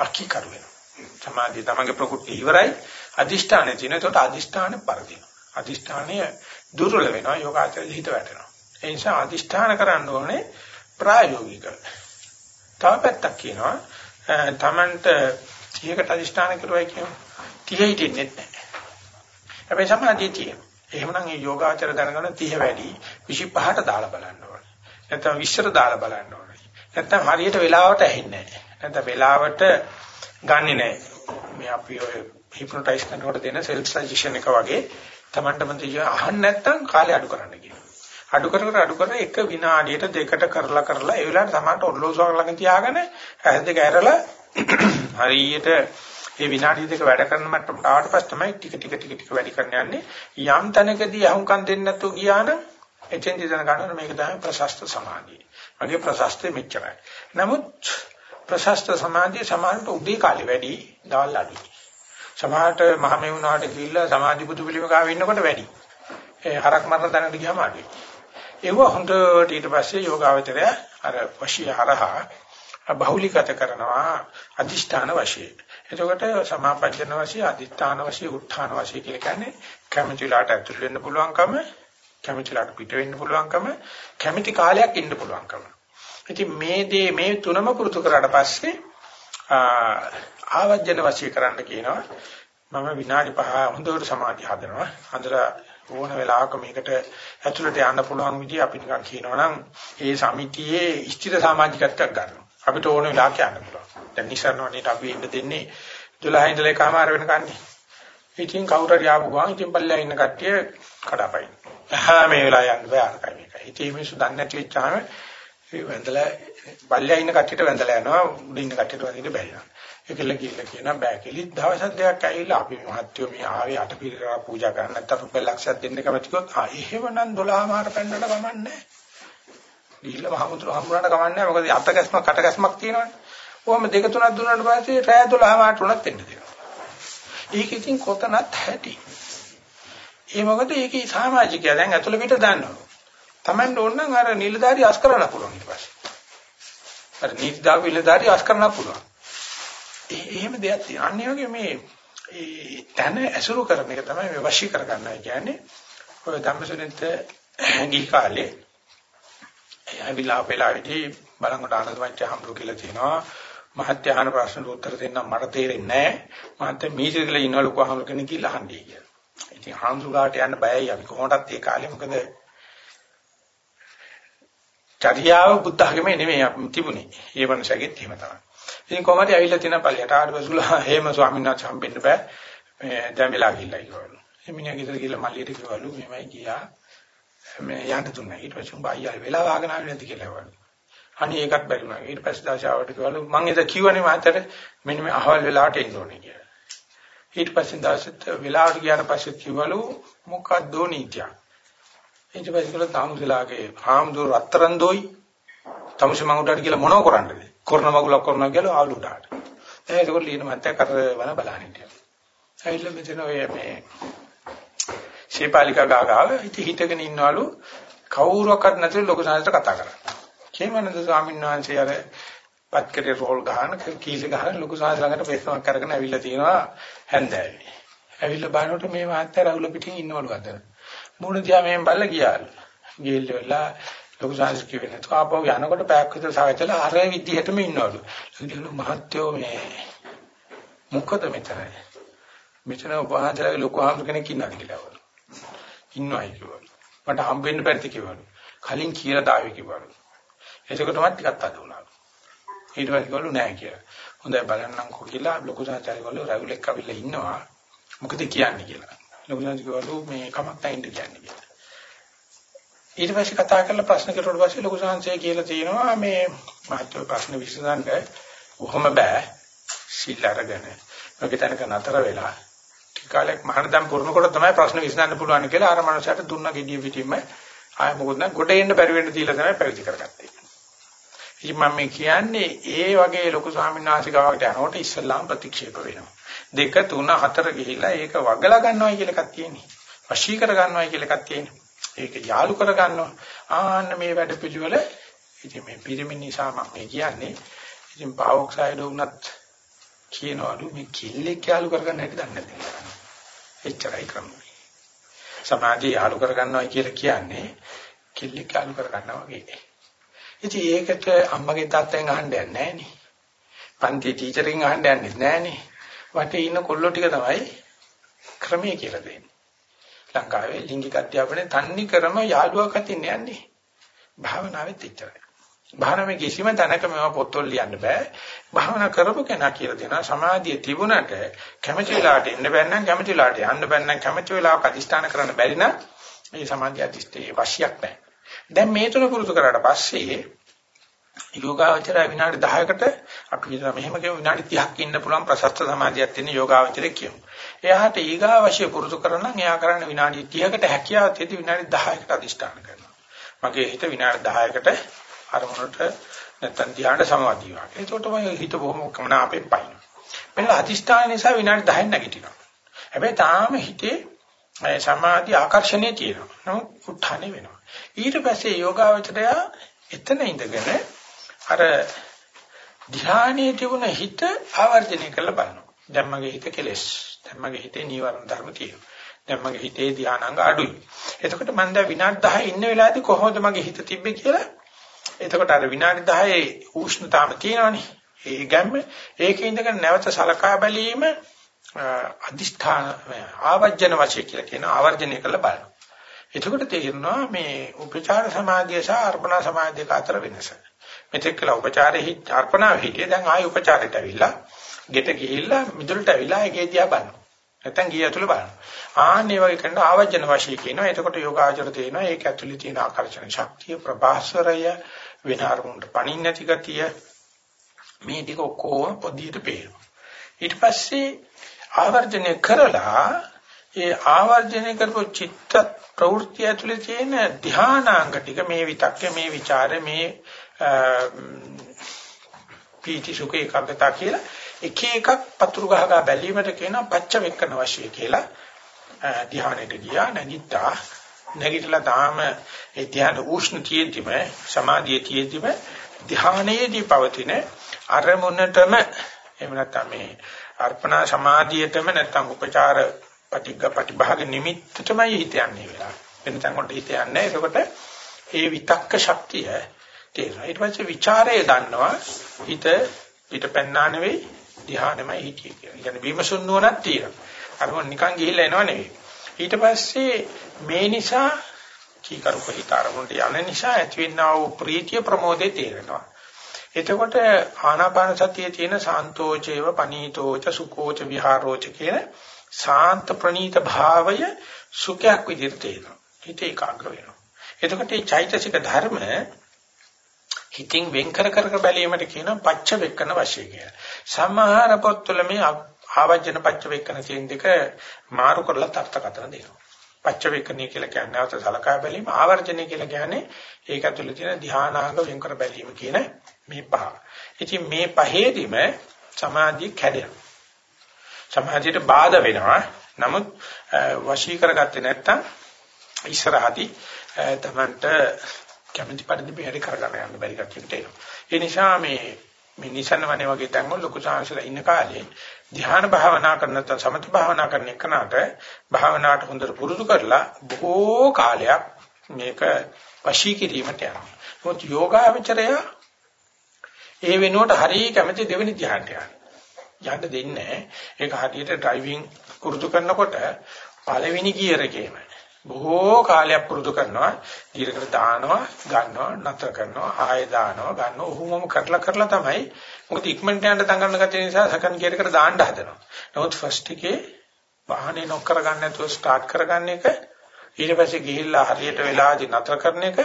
අකි කර වෙනවා. සමාධිය තමගේ ප්‍රකෘති ඉවරයි අදිෂ්ඨානේ තියෙන. එතකොට අදිෂ්ඨානේ පරදිනවා. අදිෂ්ඨානය දුර්වල වෙනවා යෝගාචරයේ හිත වැටෙනවා. ඒ නිසා අදිෂ්ඨාන කරන්න ඕනේ ප්‍රායෝගික. තව පැත්තක් කියනවා තමන්ට 30කට අදිෂ්ඨාන කරුවයි කියනවා. 30 හිටින්නේ නැහැ. හැබැයි සමාධිය තියෙනවා. එහෙමනම් මේ යෝගාචර දැනගන්න 30 වැඩි 25ට දාලා බලන්න ඕනේ. නැත්නම් 20ට දාලා බලන්න ඕනේ. නැත්නම් හරියට වෙලාවට ඇහෙන්නේ නැහැ. නැත්නම් වෙලාවට ගන්නෙ නැහැ. මේ අපි ඔය හිප්නොටයිස් කරනකොට දෙන සෙල්ෆ් සජෙෂන් එක වගේ Tamanටම තියෙන අහන්න නැත්නම් කාලය අඩු කරන්න කියනවා. අඩු කර කර අඩු කර එක විනාඩියට දෙකට කරලා කරලා ඒ වෙලාවට Tamanට ඔරලෝසුවක් ළඟ තියාගෙන ඇස් දෙක ඇරලා හරියට මේ විනාඩි දෙක වැඩ කරන මට්ටමට ආවට පස්සේ තමයි ටික ටික ටික ටික වැඩි කරන්න යන්නේ. යම් තැනකදී අහුම්කම් දෙන්නේ නැතුව ගියා නම් එතෙන්දී දැන ගන්න මේක තමයි ප්‍රශස්ත සමාධිය. මගේ ප්‍රශස්තෙ මෙච්චරයි. නමුත් ප්‍රශස්ත සමාධිය සමානට උදේ කාලේ වැඩි, දවල් අඩුයි. සමහරට මහමෙවුනාට ගිහිල්ලා සමාධි බුදු පිළිම ගාව ඉන්නකොට වැඩි. ඒ හරක් මරන තැනකට ගියාම අඩුයි. ඒව හොඳට ඊට පස්සේ යෝගාවචරය අර වශී හරහා බහුලීගත කරනවා අදිෂ්ඨාන වශයෙන්. එතකොට සමාපජන වශයෙන් අදිෂ්ඨාන වශයෙන් උත්ථාන වශයෙන් කියලා කියන්නේ කැමැතිලාට ඇතුල් වෙන්න පුළුවන්කම කැමැතිලාට පිට වෙන්න පුළුවන්කම කැමැති කාලයක් ඉන්න පුළුවන්කම. ඉතින් මේ දේ මේ තුනම පුරුදු කරාට පස්සේ ආවජන වශයෙන් කරන්න කියනවා. මම විනාඩි 5 හොඳට සමාධිය හදනවා. හදලා ඕන වෙලාවක මේකට ඇතුළට යන්න පුළුවන් විදිහ අපි නිකන් කියනවා නම් ඒ සමිතියේ ස්ථිර සමාජිකත්වයක් ගන්නවා. අපිට ඕන වෙලාවක යන්න පුළුවන්. දැන් නිසරණවනේ අපි ඉන්න දෙන්නේ 12 ඉඳලා එකමාර වෙනකන්නේ. ඉතින් කවුරු හරි ආපු ගමන් ඉතින් පල්ලෙහා ඉන්න කට්ටිය කඩපයින්. ආ මේ වෙලාව යන්න බෑ අරකයි මේකයි. ඉතින් මේ මිනිස්සු දන්නේ නැති වෙච්චාම වැඳලා පල්ලෙහා ඉන්න කට්ටියට වැඳලා යනවා උඩ ඉන්න කට්ටියට වදින්න බැහැ. ඒකල කියලා කියනවා බෑ කෙලිත් දවස් දෙකක් ඇවිල්ලා අපි මහත්යෝ මේ ආවේ අටපිරිකර පූජා කරන්න නැත්නම් රුපියල් ලක්ෂයක් දෙන්න කැමති කිව්වොත් ආ එහෙමනම් 12 මාර පෙන්නට කමන්නේ. ගිහිල්ලා මහමුතුර හම්බුනට කමන්නේ මොකද අතගැස්මක් කටගැස්මක් තියෙනවනේ. කොහොම දෙක තුනක් දුන්නාට පස්සේ රෑ 12 මාට උනත් එන්න දෙනවා. ඒක ඉතින් කොතනත් ඇති. ඒ මොකද ඒකේ සමාජිකයා දැන් ඇතුළ පිට දන්නවා. Taman ඕන නම් අර නිලධාරි අස් කරන්න පුළුවන් ඊට පස්සේ. අර නිලධාරි නිලධාරි අස් කරන්න පුළුවන්. එහෙම දෙයක් තියෙනවා. අන්න වගේ මේ ඒ තන ඇසුරු කරන එක තමයි මේ වශී කරගන්නවා කියන්නේ. ඔය ධම්මසුනෙත් ගිහි කාලේ ඇවිල්ලා අපේලාවිදී බලංගොඩ ආනන්ද වංචා හම්බු කියලා තියෙනවා. මහත්යාන ප්‍රශ්නට උත්තර දෙන්න මට තේරෙන්නේ නැහැ. මහත්ය මීසිරලා ඉන්න ලොකු අහමුල කෙනෙක් කියලා අහන්නේ කියලා. ඉතින් හාමුදුරුවාට යන්න බයයි අපි කොහොමදත් ඒ කාලේ මොකද චර්යාව බුද්ධ ආගමේ නෙමෙයි තිබුණේ. ඒ වන්සගෙත් එහෙම තමයි. ඉතින් කොහමද ඇවිල්ලා තියෙන පල්ලියට ආඩවසුලා හේම ස්වාමීන් වහන්සේ හම්බෙන්න බෑ. මේ දැන් වෙලා ගිහිල්ලා ඉවරලු. එමිණියා ගෙදර ගිහිල්ලා මල්ලියට කිව්වලු මෙමය ගියා. මේ යන්න දුන්නා. ඊට පස්සේ උඹ අයියා වෙලා වාගෙන ආවේ නැති කියලා වළු. අනේ ඒකත් බැරි වුණා. ඊට පස්සේ දාශාවට කිව්වලු මං එද කිව්වනේ මාතර මෙන්න මේ අහවල් වෙලාවට එන්න ඕනේ කියලා. ඊට පස්සේ දාශත් වෙලාවට ගියාට පස්සේ කිව්වලු මොකක්ද නීතිය. ඊට පස්සේ කළා තාමුසලාගේ හාමුදුර රත්තරන් දොයි තමුස මඟුඩට කියලා මොනව කරන්නද? කරන මගුලක් කරනවා කියලා ආලුඩාට. දැන් ඒකෝට ලියන මැත්තේ කරවන බලන්න හිටියා. ඇවිල්ලා මෙතන ඔය මේ ශේපාලිකා ගාගාව ඉති හිටගෙන ඉන්නවලු කවුරුවක්වත් නැතුව ලොකු සාහිත්‍ය කතා කරා. කේමනන්ද ස්වාමීන් වහන්සේ අර පත්කරේ රෝල් ගහන කීසෙ ගහන ලොකු සාහිත්‍ය ළඟට පෙස්සමක් කරගෙන ඇවිල්ලා තියෙනවා හැන්දෑවේ. ඇවිල්ලා බලනකොට මේ මහත්තයා රවුල පිටින් ඉන්නවලු අතන. මූණ දිහා මෙහෙම බලලා ගියාලු. ගිහිල්ලා ලොකු සාහිත්‍ය කිව්වේ නැතු. ආපහු යනකොට පැයක් විතර සාහිත්‍යලා අර විදිහටම ඉන්නවලු. ඉතින් මහත්තයෝ මේ මොකද මෙතන? මෙතන වහන්සේලාගේ ලොකු ආම්ස කෙනෙක් ඉන්නද කියලා. ඉන්නවයි කිව්වලු. මට හම්බෙන්න බැරිද කිව්වලු. කලින් කියලා දාවේ කිව්වලු. එතකොට මම ටිකක් අද වුණා. ඊට පස්සේ කිව්වලු නෑ කියලා. හොඳයි බලන්නම්කෝ කියලා ලොකු සාචාර්ය කිව්වලු රවිලෙක් අවිල්ලා ඉන්නවා. මොකද කියන්නේ කියලා. ලොකු සාචාර්ය කිව්වලු මේ කමක් නැින්ද කියන්නේ කියලා. ඊට පස්සේ කතා කරලා ප්‍රශ්න කරුවට පස්සේ ලොකු සාංශය කියලා තියෙනවා මේ මහත්ව ප්‍රශ්න විසඳන්න කොහොම බෑ. සිල් අරගෙන. ඔගේ තැනක නතර වෙලා කාලයක් මහානදම් පුරනකොට තමයි ප්‍රශ්න විසඳන්න පුළුවන් කියලා අර මනුස්සයාට දුන්න gediya පිටින්ම ආය මොකද නැ ගොඩ එන්න බැරි වෙන්න තියලා තමයි පැවිදි කරගත්තේ. ඉතින් මම මේ කියන්නේ ඒ වගේ ලොකු ස්වාමීන් වහන්සේ ගාවට යනකොට ඉස්ලාම් ප්‍රතික්ෂේප වෙනවා. දෙක තුන හතර ගිහිලා ඒක වගලා ගන්නවයි කියලා එකක් තියෙනවා. වශී කර ගන්නවයි කියලා එකක් තියෙනවා. ඒක යාලු කර ගන්නවා. ආන්න මේ වැඩ පිළිවෙල ඉතින් මේ පිරිමින් නිසා මම කියන්නේ ඉතින් පාවොක්සයිඩ් වුණත් කියනවලු මේ කිල්ලෙක් යාලු කරගන්න හැටි දන්නේ නැති. එච්චරයි ක්‍රමය. සමාධිය යාලු කරගන්නවා කියලා කියන්නේ කිල්ලෙක් යාලු කරගන්නවා වගේ. ඉතින් ඒකට අම්මගේ තාත්තෙන් අහන්න යන්නේ නැහනේ. පන්ති ටීචර්ගෙන් අහන්න යන්නේ නැහනේ. වටේ ඉන්න කොල්ලෝ ටික තමයි ක්‍රමය කියලා දෙන්නේ. ලංකාවේ ලිංගික අධ්‍යාපනයේ තන්නේ ක්‍රම යාළුවක් අතින් යන්නේ. භාවනාවෙත් එච්චරයි. භාවනාවේ කිසිම තැනක මේවා පොත්වල ලියන්න බෑ. භාවනා කරපු කෙනා කියලා දෙනවා සමාධිය තිබුණට කැමැති වෙලාවට එන්න බැන්නම් කැමැති වෙලාවට යන්න බැන්නම් කැමැති වෙලාවක අදිස්ථාන කරන්න බැරි නම් මේ සමාධිය අදිස්ථේ වශයක් නැහැ. දැන් මේ තුන පුරුදු කරාට පස්සේ යෝගාවචර විනාඩි 10කට අපි හිතන මෙහෙම කියමු විනාඩි 30ක් ඉන්න පුළුවන් ප්‍රසස්ත සමාධියක් තියෙන යෝගාවචරය කියමු. එයාට ඊගාවශ්‍ය පුරුදු කරනනම් එයා කරන්නේ විනාඩි 30කට හැකියාව තියෙදි විනාඩි 10කට අදිෂ්ඨාන කරනවා. මගේ හිත විනාඩි 10කට අරමුණට නැත්තම් ධ්‍යාන සමාධිය වගේ. ඒකට මම හිත බොහොම කමනාපෙන් පයින්. මෙන්න අදිෂ්ඨාන නිසා විනාඩි 10ක් නැගිටිනවා. හැබැයි තාම හිතේ සමාධි ආකර්ෂණය තියෙනවා. නමුත් උත්හානේ වෙනවා. ඊට පස්සේ යෝගාවචරය එතන ඉඳගෙන අර ධ්‍යානයේ තිබුණ හිත ආවර්ජනය කරලා බලනවා. දැන් මගේ හිත කෙලෙස්. දැන් මගේ හිතේ නීවරණ ධර්ම තියෙනවා. දැන් මගේ හිතේ ධානාංග අඩුයි. එතකොට මම දැන් විනාඩි 10 ඉන්න වෙලාවේදී කොහොමද මගේ හිත තිබ්බේ කියලා එතකොට අර විනාඩි 10 උෂ්ණතාවම තියෙනවනේ. ඒ ගැම්ම ඒකේ ඉඳගෙන නැවත සලකා බැලීම අදිෂ්ඨාන ආවර්ජන වශයෙන් කියලා කියන ආවර්ජනය කරලා බලනවා. එතකොට තේරෙනවා මේ උපචාර සමාධිය සහ අර්පණා සමාධිය අතර වෙනස. මෙතෙක් කළ උපචාරෙහි අර්පණා හිටියේ දැන් ආයි උපචාරයට ඇවිල්ලා ගෙට ගිහිල්ලා මිදුලට ඇවිල්ලා ඒකේ දිහා බලනවා. නැත්තම් ගිය ඇතුළ බලනවා. ආන්නේ වගේ කරන ආවර්ජන වශයෙන් කියනවා. එතකොට යෝගාචර තේනවා ඒක ඇතුළේ තියෙන ආකර්ෂණ ශක්තිය ප්‍රභාස්වරය වෙන අරමුණට පණින් නැති ගතිය මේ ටික ඔක්කොම පොදියට පේනවා. ඊට පස්සේ ආවර්ජනය කරලා ඒ ආවර්ජනය කරපු චිත්ත ප්‍රවෘත්ති ඇතුලේ තියෙන ධානාංග ටික මේ විතක්ක මේ ਵਿਚාර මේ පීති සුඛ ඒකාග්‍රතාව කියලා එක එකක් පතුරු ගහගා බැලීමට කියනවා පච්ච වෙක්කන වශයෙන් කියලා ධානයට ගියා නැගිට්ටා නැගිටලා තාම ඒ ධ්‍යාන උෂ්ණ තියෙද්දිම සමාධිය තියෙද්දිම ධ්‍යානයේදී පවතින අරමුණටම එහෙම නැත්නම් මේ අර්පණා සමාධියටම නැත්නම් උපචාර පටිග්ග ප්‍රතිභාග නිමිත්තටමයි හිත යන්නේ වෙලා. වෙන තැන් වලට හිත යන්නේ. එතකොට ඒ විතක්ක ශක්තිය තේරෙනවා. ඊට පස්සේ ਵਿਚාරය ගන්නවා හිත පිට පෙන්නා නෙවෙයි ධ්‍යානෙමයි හිතිය කියලා. කියන්නේ විමසුන් නුවණක් තියෙනවා. අරමුණ නිකන් ගිහිල්ලා එනව නෙවෙයි. ඊට පස්සේ මේ නිසා කීකරුක හිත අරමුණට යන නිසා ඇතිවෙනා වූ ප්‍රීතිය ප්‍රමෝදේ තේරෙනවා. එතකොට ආනාපාන සතියේ තියෙන සාන්තෝචේව පනීතෝච සුකෝච විහාරෝච කියන සාන්ත ප්‍රණීත භාවය සුඛයක් විදිහට තේරෙනවා. හිත ඒකාග්‍ර වෙනවා. එතකොට මේ චෛතසික ධර්ම හිතින් වෙන් කර කර බැලීමට කියන පච්ච වෙක්කන වශයෙන් කියලා. සමහර පොත්වල මේ ආවජන පච්ච වේකන කියන දෙක මාරු කරලා තර්ථකතන දෙනවා. පච්ච වේකණිය කියලා කියන්නේ අවත සලකා බැලීම ආවර්ජනය කියලා කියන්නේ ඒක ඇතුළේ තියෙන ධානාංග වෙන් කර බැලීම කියන මේ පහ. ඉතින් මේ පහේදීම සමාධිය කැඩෙනවා. සමාධියට බාධා වෙනවා. නමුත් වශී කරගත්තේ නැත්තම් ඉස්සරහදී තමන්ට කැමැති පරිදි බැරි කරගන්න යන්න බැරි කටියට එනවා. ඒ නිසා මේ මේ නිසන වනේ වගේ තැන්වල ලොකු සාංශලා ඉන්න කාලේ ධ්‍යාන භාවනා කරන නැත්නම් සමත භාවනා කරන එකනට භාවනාවට හොඳට පුරුදු කරලා බොහෝ කාලයක් මේක වශී කිරීමට යනවා. මොකද යෝගාවචරය ඒ වෙනුවට හරිය කැමති දෙවෙනි ධ්‍යානට යන්න. දෙන්නේ ඒක හරියට ඩ්‍රයිවිං පුරුදු කරනකොට පළවෙනි ගියර් එකේම බොහෝ කාලයක් පුරුදු කරනවා ගියරකට දානවා ගන්නවා නතර කරනවා ආයෙ දානවා ගන්නවා ඔහොමම කරලා කරලා තමයි මොකද ඉක්මනට යන්න දඟලන ගැටේ නිසා සෙකන්ඩ් ගියර් එකට දාන්න හදනවා. නමුත් ෆස්ට් එකේ වාහනේ නොක් කරගන්න නැතුව ස්ටාර්ට් කරගන්න එක ඊට පස්සේ ගිහිල්ලා හරියට වෙලාදී නතර කරන එක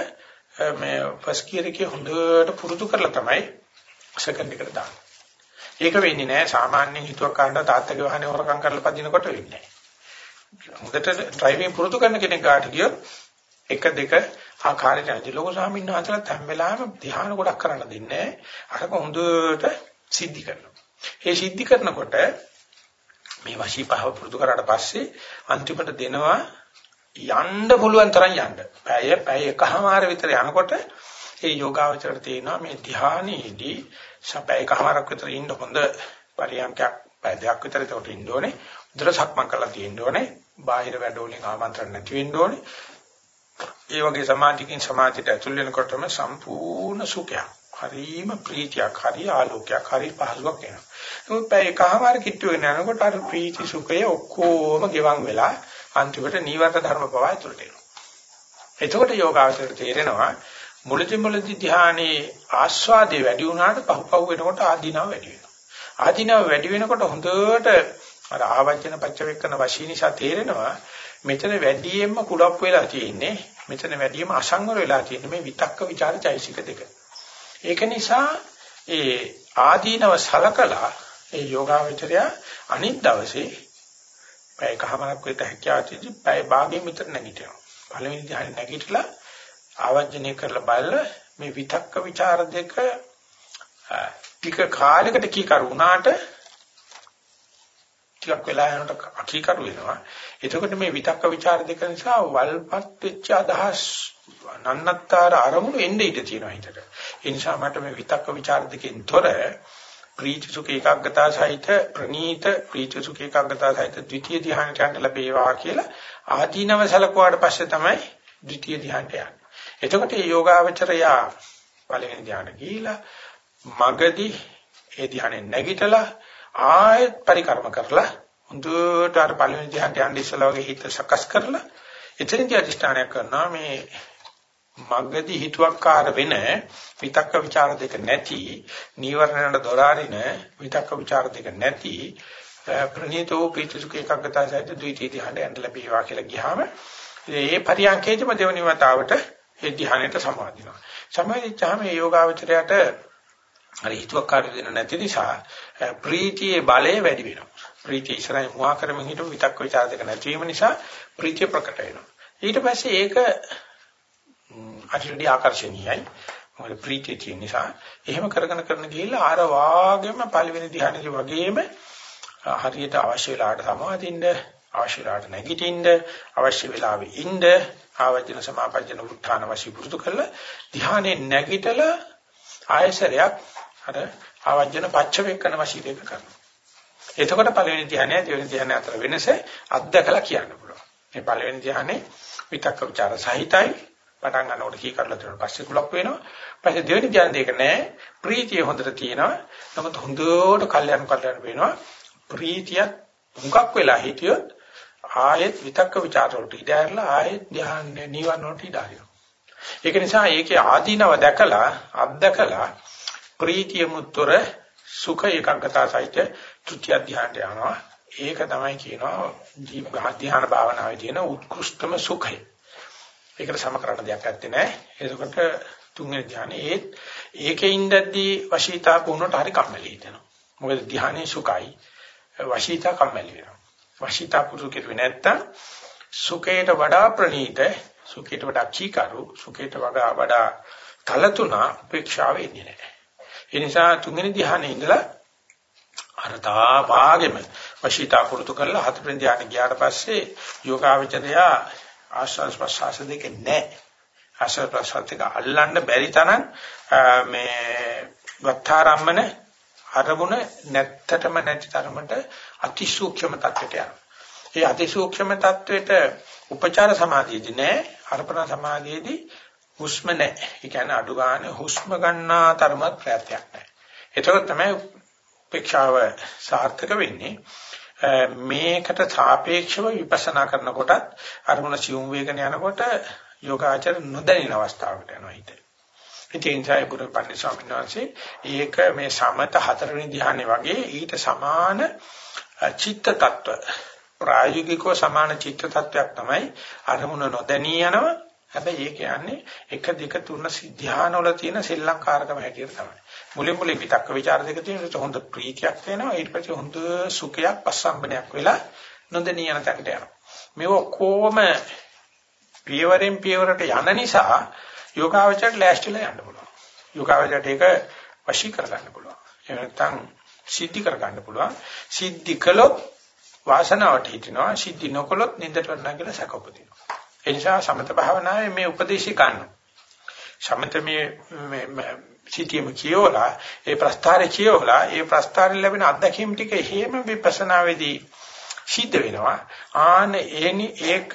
මේ ෆස්ට් ගියර් එකේ හොඳට පුරුදු කරලා තමයි සෙකන්ඩ් එකට දාන්නේ. ඒක වෙන්නේ නැහැ සාමාන්‍යයෙන් හිතුවක් ගන්න තාත්තගේ වාහනේ හොරකම් කරලා පදිනකොට වෙන්නේ නැහැ හොඳට ඩ්‍රයිවිං පුරුදු කරන කෙනෙක් ගාට ගියොත් එක දෙක ආකාරයට ඇති ලොකු ස්වාමීන් වහන්සේලාත් හැම වෙලාවෙම ධ්‍යාන ගොඩක් කරන්න දෙන්නේ අරක හොඳට සිද්ධි කරනවා. ඒ සිද්ධි කරනකොට මේ වශී පහව පුරුදු කරාට පස්සේ අන්තිමට දෙනවා යන්න පුළුවන් තරම් යන්න. පැය පැය එකමාර විතර යනකොට ඒ යෝගාවචරයට තේනවා මේ ධ්‍යානෙදී සපය එකමාරක් විතර ඉන්න හොඳ පරියන්කයක් පැය දෙකක් විතර ඒකට ඉන්න ඕනේ. උදේට සක්මන් කරලා තියෙන්න ඕනේ. බාහිර වැඩවලින් ආමන්ත්‍රණ නැති වෙන්න ඕනේ. ඒ වගේ සමාධියකින් සමාධියට ඇතුල් වෙනකොටම සම්පූර්ණ සුඛයක්. හරිම ප්‍රීතියක්, හරි ආලෝකයක්, හරි පහසුවක් එනවා. නමුත් පැය එකමාර කිට්ටු වෙන යනකොට අර ප්‍රීති සුඛය ඔක්කොම ගෙවන් වෙලා අන්තිමට නීවරණ ධර්ම පවා ඇතුළට එනවා. එතකොට යෝගාවචරයට තේරෙනවා මුලදි මුලදි ධානයේ ආස්වාදේ වැඩි වුණාට පහු පහු වෙනකොට ආදීනව වැඩි වෙනවා. ආදීනව වැඩි වෙනකොට හොඳට අර ආවචන පච්චවෙක්කන වශී නිසා තේරෙනවා මෙතන වැඩියෙන්ම කුලප් වෙලා තියෙන්නේ මෙතන වැඩියෙන්ම අසංවර වෙලා තියෙන්නේ මේ විතක්ක ਵਿਚාර චෛසික දෙක. ඒක නිසා ඒ ආදීනව සලකලා ඒ යෝගාවචරය අනිත් දවසේ පැයකමාරක් විතර හැකියාවදී පැය භාගෙම විතර නැගිටිනවා. පළවෙනි ධ්‍යානෙ නැගිටලා ආවර්ජනය කරලා බලලා මේ විතක්ක ਵਿਚාර දෙක ටික කාලයකට කීකරු වුණාට ටිකක් වෙලා යනකොට අකීකරු වෙනවා. එතකොට මේ විතක්ක ਵਿਚාර දෙක නිසා වල්පත් වෙච්ච අදහස් නන්නත්තර අරමුණු එන්නේ ඊට තියෙනවා හිතට. ඒ නිසා මට මේ විතක්ක ਵਿਚාර දෙකෙන් තොර ප්‍රීති සුඛ ඒකාග්‍රතාව සහිත ප්‍රනීත ප්‍රීති සුඛ ඒකාග්‍රතාව සහිත ද්විතීය ධ්‍යානට යන්න ලැබේවා කියලා ආදීනව සලකුවාට පස්සේ තමයි ද්විතීය ධ්‍යානට යන්නේ. එතකොට මේ යෝගාවචරයා පළවෙනි ධ්‍යාන ගිහිලා මගදී ඒ ධ්‍යානෙ නැගිටලා ආයෙත් පරිකර්ම කරලා හොඳට අර පළවෙනි ධ්‍යානට යන්න ඉස්සලා වගේ හිත සකස් කරලා එතනදී අධිෂ්ඨානය කරනවා මේ මග්ගදී හිතුවක්කාර වෙන විතක්ක ਵਿਚාර දෙක නැති නීවරණයට දොරාරින විතක්ක ਵਿਚාර දෙක නැති ප්‍රණීතෝ පීතිසුඛ එකග්ගතසයිද ද්විතීය ධ්‍යානයට යන්න ලැබීවා කියලා ගියාම ඒ පරියන්කේදීම දෙවෙනි වතාවට ඒ ධ්‍යානයට සමාදිනවා. සමාදිච්චාම ඒ යෝගාවචරයට අර හිතුවක්කාර දෙන නැති නිසා ප්‍රීතියේ බලය වැඩි වෙනවා. ප්‍රීතිය ඉස්සරහින් මුවා කරමින් හිටු විතක්ක ਵਿਚාර දෙක නැති වීම නිසා ප්‍රීතිය ප්‍රකට වෙනවා. ඊට පස්සේ ඒක අතිරේදී ආකර්ෂණීයයි. මොකද ප්‍රීතිය තියෙන නිසා එහෙම කරගෙන කරන ගිහිල්ලා ආර වාගෙම පළවෙනි ධ්‍යානෙදි වගේම හරියට අවශ්‍ය වෙලාවට සමාදින්න අවශ්‍ය වෙලාවට නැගිටින්න අවශ්‍ය වෙලාවෙ ඉන්න ආවජන සමාපජන උත්ථාන වශී පුරුදු කළා ධ්‍යානෙ නැගිටලා ආයසරයක් අර ආවජන පච්ච වේකන වශීරේක කරනවා. එතකොට පළවෙනි ධ්‍යානය දෙවෙනි ධ්‍යානය අතර වෙනස අත්දකලා කියන්න පුළුවන්. මේ පළවෙනි ධ්‍යානේ විතක්ක ਵਿਚාර සහිතයි. පටන් ගන්නකොට කී කරලා තියෙන පස්සේ කුලක් වෙනවා. පස්සේ දෙවෙනි ධ්‍යාන දෙක නෑ. ප්‍රීතිය හොඳට තියෙනවා. නමුත් හොඳට කල්යම් කල්යම් වෙනවා. ප්‍රීතියත් මුගක් වෙලා හිටියොත් ආයෙත් විතක්ක ਵਿਚාර වලට ඉඩ ඇරලා ආයෙත් ධ්‍යාන නිවන වලට ඉඩ ඒක නිසා ඒකේ ආදීනව දැකලා අත්දකලා ප්‍රීතිය මුතර සුඛ ඒකාග්‍රතාව සහිත ත්‍ෘත්‍ය ධ්‍යානට යනවා. ඒක තමයි කියනවා ජීව ධ්‍යාන භාවනාවේ තියෙන උත්කෘෂ්ඨම සුඛය. ඒකට සම කරන්න දෙයක් නැත්තේ නෑ. එතකොට තුන්වෙනි ධ්‍යානෙ ඒත් ඒකේ ඉඳද්දී වශීතා පුණට හරි කම්මැලි හිතෙනවා. මොකද ධ්‍යානෙ සුඛයි. වශීතා කම්මැලි වෙනවා. වශීතා පුරුදු කෙරුවේ නැත්තම් සුඛයට වඩා ප්‍රණීත සුඛයට වඩා කීකරු සුඛයට වඩා වඩා කලතුණා උපේක්ෂාව එන්නේ නැහැ. ඒ නිසා තුන්වෙනි ධ්‍යානයේ ඉඳලා අරතා භාගෙම වශීතා පුරුදු කරලා හතරවෙනි ධ්‍යානෙ ගියාට පස්සේ යෝගාවචරය ආශ්වාස ප්‍රශ්වාස දෙක නැහැ. ආශ්වාස ප්‍රශ්වාස දෙක අල්ලන්න බැරි තරම් මේ වත්තාරම්මන අරමුණ නැත්තටම නැති තරමට අතිසූක්ෂම තත්ත්වයට යනවා. ඒ අතිසූක්ෂම තත්ත්වයට උපචාර සමාධියදී නෑ අර්පණ සමාධියේදී හුස්ම නෑ. ඒ කියන්නේ අඩු ගන්න හුස්ම ගන්නා තරමක් ප්‍රයත්නයක් නෑ. ඒතකොට තමයි උපේක්ෂාව සාර්ථක වෙන්නේ. මේකට සාපේක්ෂව විපස්සනා කරනකොටත් අරමුණ සියුම් වේගන යනකොට යෝගාචර නොදැනෙන අවස්ථාවකට යනවා හිත. ඉතින් ඒ ගුරු පන්දි ස්වාමීන් වහන්සේ ඒක මේ සමත හතරවෙනි ධ්‍යානෙ වගේ ඊට සමාන චිත්ත tattwa ප්‍රායෝගිකව සමාන චිත්ත tattවයක් තමයි අරමුණ නොදැනී යනවා. හැබැයි ඒ කියන්නේ 1 2 3 ධ්‍යාන වල තියෙන සෙල්ලංකාරකම හැටියට තමයි. මුලින් මුලින් විතක්ක ਵਿਚාර දෙක තියෙන හොඳ ප්‍රීතියක් වෙනවා ඊට පස්සේ හොඳ සුඛයක් පස්සම්බනයක් වෙලා නොදැනී යන තැනට යනවා. මේ ඔක්කොම පියවරෙන් පියවරට යන නිසා යෝගාවචරයට ලෑස්තිලා යන්න පුළුවන්. යෝගාවචරයට ඒක වශී කරගන්න පුළුවන්. එහෙම නැත්නම් සිද්ධි කරගන්න පුළුවන්. සිද්ධි කළොත් වාසනාවට හිටිනවා. සිද්ධි නොකළොත් නින්දට වටනවා කියලා සැක උපදිනවා. ඒ නිසා සමත භාවනාවේ මේ උපදේශي ගන්න. සමත මේ මේ සිටියම කියවලා ඒ ප්‍රස්තාරේ කියවලා ඒ ප්‍රස්තාරේ ලැබෙන අත්දැකීම් ටික හේම විපස්සනාවේදී සිද්ධ වෙනවා. ආන ඒනි ඒක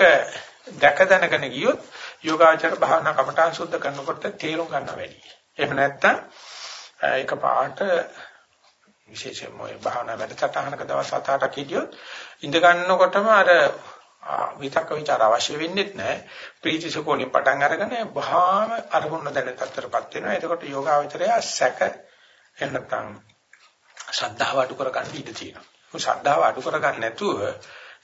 දැක දැනගෙන ගියොත් යෝගාචර භාවනා කමඨාන් සුද්ධ කරනකොට තේරුම් ගන්න වැඩි. එහෙම නැත්නම් ඒක පාට විශේෂයෙන්ම ඔය භාවනා වැඩසටහනක දවස් 7-8ක් හිටියොත් ඉඳ ගන්නකොටම අර විතක්ක ਵਿචාර අවශ්‍ය වෙන්නේ නැහැ. ප්‍රීතිසුඛෝණි පටන් අරගෙන වහාම අරමුණ දැන තත්තරපත් වෙනවා. එතකොට යෝගාවචරය සැක එන්නතම් ශ්‍රද්ධාව අඩු කරගන්න ඉඩ තියෙනවා. ශ්‍රද්ධාව අඩු කරගන්න නැතුව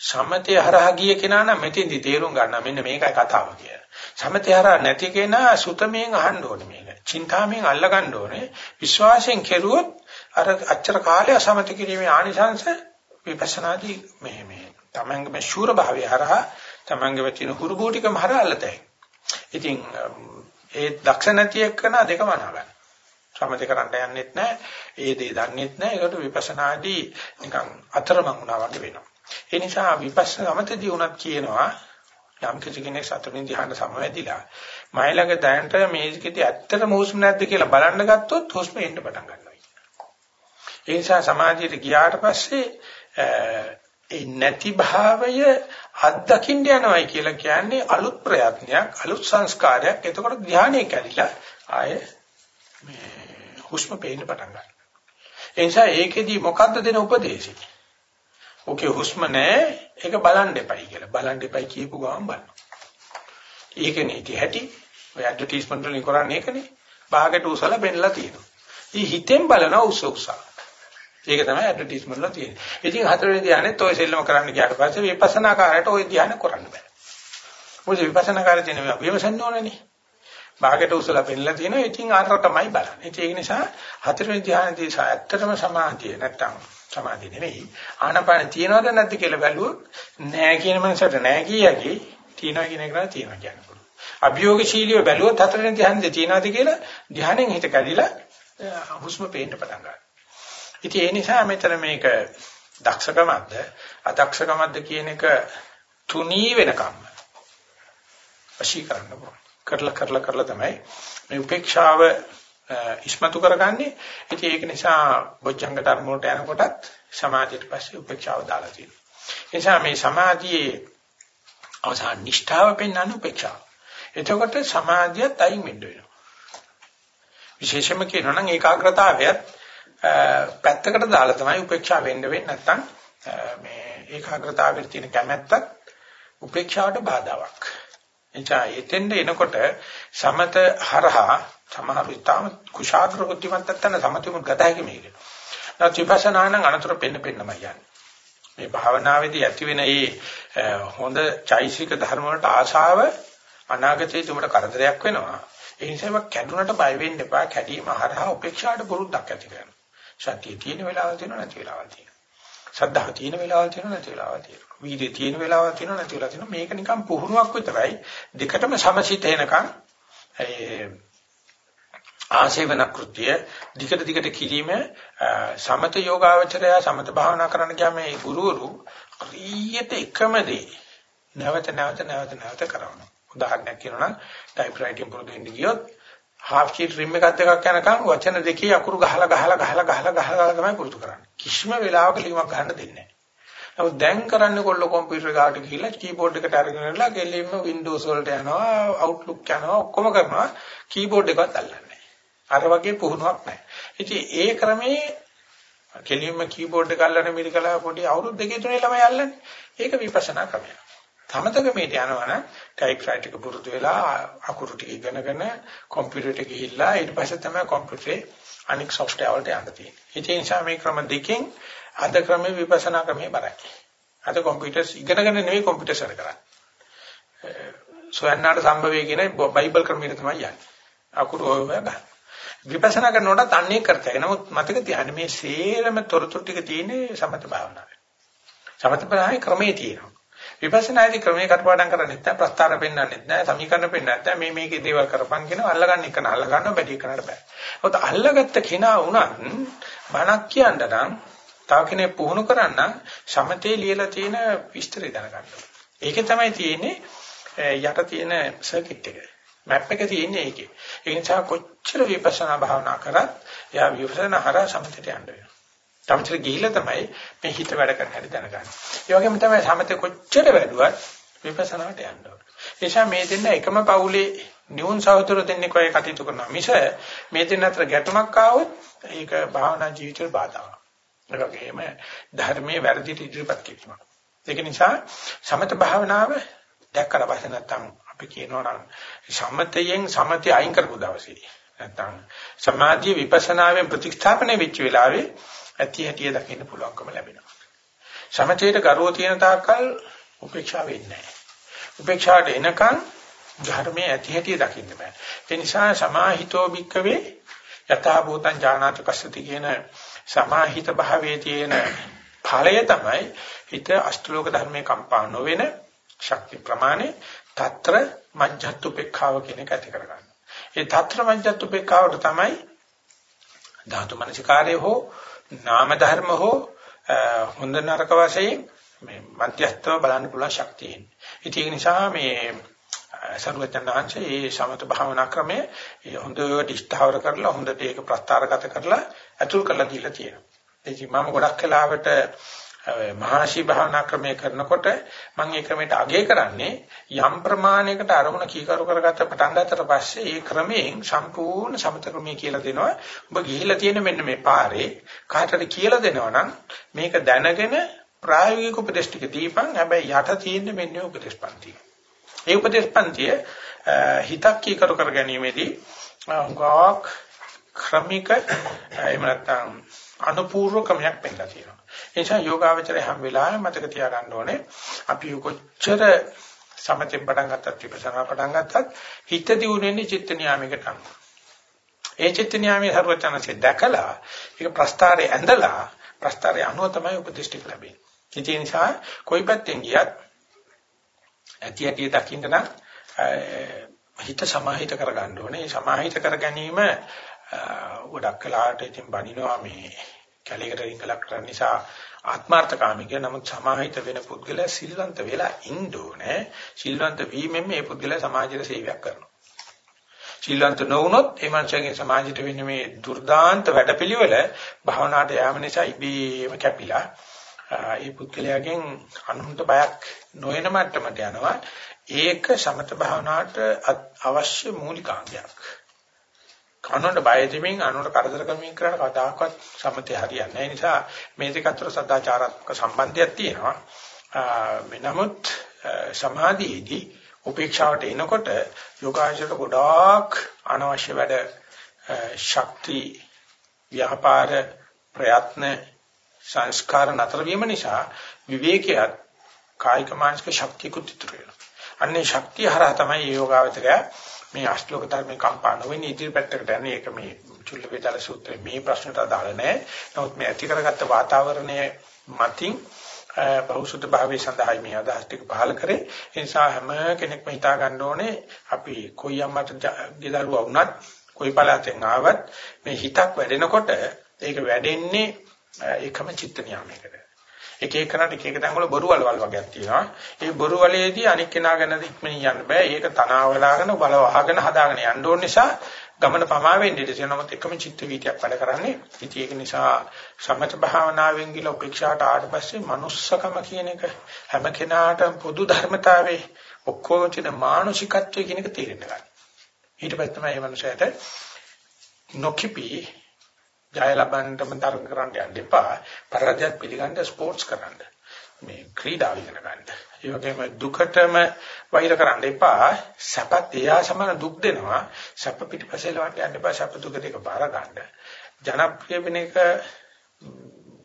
සමතේ හරහා ගිය කෙනා නම් මෙතෙන්දි තේරුම් ගන්න මෙන්න මේකයි කතාව කියලා. සමතේ හරහා නැති කෙනා සුතමයෙන් අහන්න ඕනේ මේක. චින්තාමයෙන් අල්ල ගන්න ඕනේ. විශ්වාසයෙන් කෙරුවොත් අර අච්චර කාලය සමත කිරීමේ ආනිසංශ විපස්සනාදී මෙහෙ මෙහෙ. තමංගම ශූර භාවය හරහා තමංගම තියෙන හුරුබූටිකම හරහා අල්ලතයි. ඉතින් ඒ දක්ෂ නැති එක්කන දෙකම අනාගන්න. සමතේ කරන්න යන්නෙත් නැහැ. ඒ දේ දන්නෙත් නැහැ. ඒකට විපස්සනාදී නිකන් අතරමං වුණා වගේ වෙනවා. ඒ නිසා විපස්සනා සමතදී උනත් කියනවා යම් කිසි කෙනෙක් සතරෙන් ධ්‍යාන සමවැදිලා මයිලඟ දැනට මේකෙදි ඇත්තටම හුස්ම නැද්ද කියලා බලන්න ගත්තොත් හුස්ම එන්න පටන් ගන්නවා. ඒ නිසා සමාධියට ගියාට පස්සේ ඒ නැති භාවය අත්දකින්න යනවායි කියලා කියන්නේ අලුත් ප්‍රයත්නයක් අලුත් සංස්කාරයක්. එතකොට ධානය කැඩිලා ආය මේ හුස්ම පේන්න පටන් ගන්නවා. ඒ නිසා ඒකෙදි මොකද්ද දෙන උපදේශය? ඔකේ හුස්ම නැහැ ඒක බලන්න එපයි කියලා. බලන්න එපයි කියපු ගමන් බලනවා. ඒක නීති හැටි. ඔය ඇඩ්වර්ටයිස්මන්ට් වලින් කරන්නේ ඒකනේ. භාගයට උසලා බෙන්ලා තියෙනවා. ඊ හිතෙන් බලන උස උසා. ඒක තමයි ඇඩ්වර්ටයිස්මන්ට් වල තියෙන්නේ. ඉතින් හතරවෙනි ධ්‍යානෙත් ඔය සෙල්ලම කරන්න ගියාට පස්සේ විපස්සනා කාර්යයට ওই ධ්‍යාන කරන්න බෑ. මොකද විපස්සනා කාර්යය තියෙන විමසන්න ඕනනේ. භාගයට උසලා පෙන්නලා තියෙනවා. ඉතින් ආරකටමයි බලන්නේ. ඒක නිසා හතරවෙනි ධ්‍යානදී ඇත්තටම සමාධිය නැත්තම් සමාධිය නෙවෙයි. ආනපාන තියනවද නැද්ද කියලා බැලුවොත් නෑ කියන මනසට නෑ කියකි තියනවා කියන එක නෑ තියනවා කියන්න පුළුවන්. අභියෝගශීලීව බැලුවොත් හතරවෙනි ධ්‍යානෙදී තියනවද කියලා ධ්‍යානෙන් හිත කැඩිලා හුස්ම පේන්න පටන් ගන්නවා. ඉතින් ඒ නිසා මෙතන මේක දක්ෂකමක්ද අදක්ෂකමක්ද කියන එක තුනී වෙනකම් වශී කරන්න ඕන. කරලා කරලා කරලා තමයි මේ උපේක්ෂාව ඉස්මතු කරගන්නේ. ඉතින් ඒක නිසා බොජ්ජංග ධර්ම වලට යනකොටත් සමාධියට පස්සේ උපේක්ෂාව දාලා තියෙනවා. ඒ නිසා මේ සමාධියේ අවසාන නිෂ්ඨාව පෙන්වන උපේක්ෂාව. එතකොට සමාධියත් අයින් වෙන්න වෙනවා. විශේෂම කියනවා නම් ඒකාග්‍රතාවයත් පැත්තකට දාලා තමයි උපේක්ෂා වෙන්න වෙන්නේ නැත්නම් මේ ඒකාග්‍රතාවෙට තියෙන කැමැත්තත් උපේක්ෂාවට බාධාවක්. එනිසා එතෙන්ද එනකොට සමත හරහා සමහරු ඉතාම කුශාග්‍ර බුද්ධිමත් නැත්නම් සමතුමුත් ගත හැකි මේක. නැත්නම් විපස්සනා නම් අනතුරු පෙන්න පෙන්නමයි යන්නේ. මේ භාවනාවේදී ඇති වෙන මේ හොඳ චෛසික ධර්ම වලට ආශාව අනාගතයේ තුමට කරදරයක් වෙනවා. ඒ නිසා කැඩුනට බය වෙන්න එපා. කැඩීම හරහා උපේක්ෂාට පුරුද්දක් ඇති කරගන්න. සතිය තියෙන වෙලාවල් තියෙනවා නැති වෙලාවල් තියෙනවා. සද්ධා තියෙන වෙලාවල් තියෙනවා නැති වෙලාවල් තියෙනවා. වීර්යය තියෙන වෙලාවල් තියෙනවා නැති වෙලාවල් තියෙනවා. මේක නිකන් පුහුණුවක් විතරයි. දෙකටම සමසිත එනකන් ඒ ආශේවන කෘත්‍ය දිගට දිගට කිරීම සමත යෝගාවචරය සමත භාවනා කරන්න ගියාම මේ ගුරුවරු ක්‍රියට එකම දේ නැවත නැවත නැවත නැවත කරනවා. උදාහරණයක් කියනවා නම් ටයිප් රයිටින් පුරුදු වෙන්න ගියොත් half sheet rim එකක් දෙකක් යනකම් වචන දෙකේ අකුරු ගහලා ගහලා ගහලා ගහලා ගහලා තමයි පුරුදු කරන්නේ. කිසිම වෙලාවක ලියුමක් ගන්න දෙන්නේ නැහැ. නමුත් දැන් කරන්නේ කොල්ල කම්පියුටර් ගාවට ගිහිල්ලා කීබෝඩ් එකට අරගෙන ඉන්නලා ගෙලින්ම Windows වලට යනවා, Outlook යනවා, ඔක්කොම කරනවා. කීබෝඩ් එකවත් අල්ලන්නේ අර වගේ පුහුණුවක් නැහැ. ඉතින් ඒ ක්‍රමේ කෙලින්ම කීබෝඩ් එක අල්ලන මිරිකලා පොඩි අවුරුදු දෙකේ තුනේ ළමයි අල්ලන්නේ. ඒක විපස්සනා ක්‍රමයක්. තමතකමේට යනවනම් ටයිප් රයිට් එක පුරුදු වෙලා අකුරු ටික ඉගෙනගෙන කම්පියුටර් එකට ගිහිල්ලා ඊට පස්සේ තමයි කම්පියුටරේ අනික් සොෆ්ට්වෙයාර් වලට යන්න තියෙන්නේ. ඒ නිසා මේ ක්‍රම දෙකෙන් අද ක්‍රමේ විපස්සනා ක්‍රමේ බරයි. අද කම්පියුටර්ස් ඉගෙනගෙන නෙවෙයි කම්පියුටර්ස් වැඩ කරන්නේ. සොයන්නාට සම්භවයේ කියන බයිබල් ක්‍රමයට තමයි යන්නේ. අකුරු ඔය ගන්න. විපස්සනා කරනකොට අන්නේ කරතයි. නමුත් මතක තියාගන්න මේ සේරම තොරතුරු ටික තියෙන්නේ සමත භාවනාවේ. සමත භාවනාවේ ක්‍රමයේ තියෙනවා. විපස්සනාදී ක්‍රමයේ කටපාඩම් කරන්නේ නැත්නම් ප්‍රස්තාර පෙන්වන්නේ නැහැ සමීකරණ පෙන්වන්නේ නැත්නම් මේ මේකේ දේවල් කරපන් කියන අල්ලගන්න එක නා අල්ලගන්න බැරි කරන්න බෑ. මොකද අල්ලගත්ත කෙනා වුණත් බණක් කියන්න නම් තව කෙනෙක් පුහුණු කරන්න සමතේ ලියලා තියෙන විස්තරය දැනගන්න. ඒකේ තමයි තියෙන්නේ යට තියෙන සර්කිට් එක. මැප් එක තියෙන්නේ ඒකේ. ඒ නිසා කොච්චර විපස්සනා භාවනා කරත් යා විපස්සනා හරහා සමතේට යන්න වෙනවා. තමතර ගිහිල්ලා තමයි මේ හිත වැඩ කරන්න හැටි දැනගන්නේ. ඒ වගේම තමයි සමතේ කොච්චර වැඩුවත් විපස්සනාට යන්න ඕනේ. ඒ නිසා මේ දෙන්න එකම පවුලේ නියුන් සහෝදර දෙන්නෙක් වගේ කටයුතු කරනවා. මිස මේ දෙන්න අතර ගැටුමක් ආවොත් ඒක භාවනා ජීවිතේට බාධාවක්. ඒ වගේම ධර්මයේ වැරදිට ඉදිරිපත් කිරීමක්. ඒක නිසා සමත භාවනාව දැක්කට පස්සේ නැත්තම් අපි කියනවා නම් සමතයෙන් සමතය අයින් කරපු දවසේ නැත්තම් සමාධිය විපස්සනාවෙන් ප්‍රතිස්ථාපනය වෙච්ච වෙලාවේ ඇති හැටිය දකින්න පුළුවන්කම ලැබෙනවා. සමතේට ගරුව තියෙන තාක්කල් උපේක්ෂාව වෙන්නේ නැහැ. උපේක්ෂාවට එනකන් ධර්මයේ ඇති හැටි දකින්න බෑ. ඒ නිසා සමාහිතෝ භික්කවේ යථා භූතං ඥානාත කස්සති කියන සමාහිත භාවයේ තියෙන ඵලය තමයි හිත අෂ්ටලෝක ධර්මයේ කම්පා නොවෙන ශක්ති ප්‍රමාණය తත්‍ර මජ්ජත්තුපේක්ඛාව කියන එක ඇති කරගන්න. ඒ తත්‍ර මජ්ජත්තුපේක්ඛාවට තමයි ධාතු මනසිකාරය හෝ නාම ධර්ම හෝ හොඳ නරක වශයෙන් මේ මධ්‍යස්ථව බලන්න පුළුවන් ශක්තිය එන්නේ. ඒක නිසා මේ සරුවචනාංශයේ මේ සමත භාවනා ක්‍රමය හොඳට ඉස්තාවර කරලා හොඳට ඒක ප්‍රස්තාරගත කරලා අතුල් කරලා දීලා තියෙනවා. ඉතින් මම ගොඩක් කලාවට මහාශී භාවනා ක්‍රමය කරනකොට මම ඒ ක්‍රමයට අගය කරන්නේ යම් ප්‍රමාණයකට අරමුණ කීකරු කරගත්ත පටන් ගන්නතර පස්සේ ඒ ක්‍රමයෙන් සම්පූර්ණ සමත ක්‍රමය කියලා දෙනවා. ඔබ ගිහිලා තියෙන මෙන්න මේ පාරේ කාටද කියලා දෙනවා නම් මේක දැනගෙන ප්‍රායෝගික උපදේශ ටික දීපන් හැබැයි යට තියෙන්නේ මෙන්න උපදේශ පන්තිය. ඒ උපදේශ පන්තිය හිතක් කීකරු කර ගැනීමේදී ගාක් ක්‍රමික එහෙම නැත්නම් අනුපූර්ව ක්‍රමයක් පෙන්නලා තියෙනවා. ඒ නිසා යෝගාවචරය හැම වෙලාවෙම මතක තියාගන්න ඕනේ අපි කොච්චර සමතෙන් පටන් ගත්තත් විපස්සනා පටන් ගත්තත් හිත දියුණුවෙන්නේ චිත්ත නියාමයකට අනුව. ඒ චිත්ත නියාමයේ ਸਰවචනසේ දැකලා ඒක ප්‍රස්තාරේ ඇඳලා ප්‍රස්තාරේ අනුව තමයි උපදිෂ්ඨික ලැබෙන්නේ. ඒ නිසා කොයි පැත්තෙන් ගියත් ඇති ඇති දකින්න නම් හිත සමාහිත කරගන්න ඕනේ. සමාහිත කර ගැනීම ගොඩක් කලාවට ඉතින් බනිනවා මේ කැලේකට රිංගලක් කරන නිසා ආත්මార్థකාමික නමුත් සමාහිත වෙන පුද්ගලයා සිල්වන්ත වෙලා ඉන්න ඕනේ. සිල්වන්ත වීමෙන් මේ පුද්ගලයා සමාජයට සේවයක් කරනවා. සිල්වන්ත නොවුනොත් ඒ මනුස්සයගේ සමාජයට වෙන්නේ මේ දුර්දාන්ත වැඩපිළිවෙල භවනාට යාම නිසා ඉබේම කැපිලා ඒ පුද්ගලයාගෙන් අනුන්ට බයක් නොවන මට්ටමට යනවා. ඒක සමත භාවනාවට අවශ්‍ය මූලිකාංගයක්. කනොන්ට බය දෙමින් අනුන්ට කරදර කරමින් කරන කතාවක්වත් සමතේ හරියන්නේ නැහැ. ඒ නිසා මේ දෙක අතර සදාචාරාත්මක සම්බන්ධයක් තියෙනවා. නමුත් සමාධියේදී උපේක්ෂාවට එනකොට යෝගාචර ගොඩාක් අනවශ්‍ය වැඩ ශක්ති ව්‍යාපාර ප්‍රයත්න සංස්කාර නතර වීම නිසා විවේකයක් කායික මානසික ශක්තියකුත් ඉතුරු වෙනවා. අන්නේ ශක්තිය හරහා තමයි යෝගාවචරය මේ අෂ්ටලෝක ධර්මේ කම්පා නොවෙන ඉදිරිපැත්තකට යන්නේ. ඒක මේ චුල්ල වේදාල සූත්‍රයේ මේ ප්‍රශ්නට අදාළ නැහැ. නමුත් මේ ඇති කරගත්ත වාතාවරණය මතින් බෞසුද්ධ භාවයේ සඳහායි මේ අදහස් ටික පහල කරේ. ඒ නිසා හැම කෙනෙක්ම හිතා ගන්න ඕනේ අපි කොයි අම්මට ගෙදරුවා වුණත් කොයි පළාතෙන් ආවත් මේ හිතක් වැඩෙනකොට ඒක වැඩෙන්නේ ඒකම චිත්ත නියාමයකට. එක එකනට එක එක තැන් වල බොරු වලවල් වගේක් තියෙනවා. ඒ බොරු වලේදී අනික් කෙනා ගැන ඉක්මනින් යන්න බෑ. ඒක තනාවලාගෙන බල වහගෙන හදාගෙන යන්න ඕන නිසා ගමන පමා වෙන්නේ ඉතින් නමුත් එකම චිත්ත වීතියක් වැඩ කරන්නේ. ඉතින් ඒක නිසා සමත භාවනාවෙන් ගිල උපේක්ෂාට ආවට පස්සේ manussකම කියන එක හැම කෙනාටම පොදු ධර්මතාවයේ ඔක්කොම තියෙන මානසිකත්වය කියන එක තේරෙන්න ගන්න. ඊට පස්සේ තමයි මේ මනුස්සයාට නොකිපි ජය ලබන්නටම තරඟ කරන්න යන්න එපා. පරාජයත් පිළිගන්න ස්පෝර්ට්ස් කරන්න. මේ ක්‍රීඩා ඉගෙන ගන්න. ඒ වගේම දුකටම වෛර කරන්න එපා. සැපත් එයා සමාන දුක් දෙනවා. සැප පිටිපස්සේ ලවන්න යන්න එපා. සැප දුක දෙක බාර ගන්න. ජනප්‍රිය වෙන එක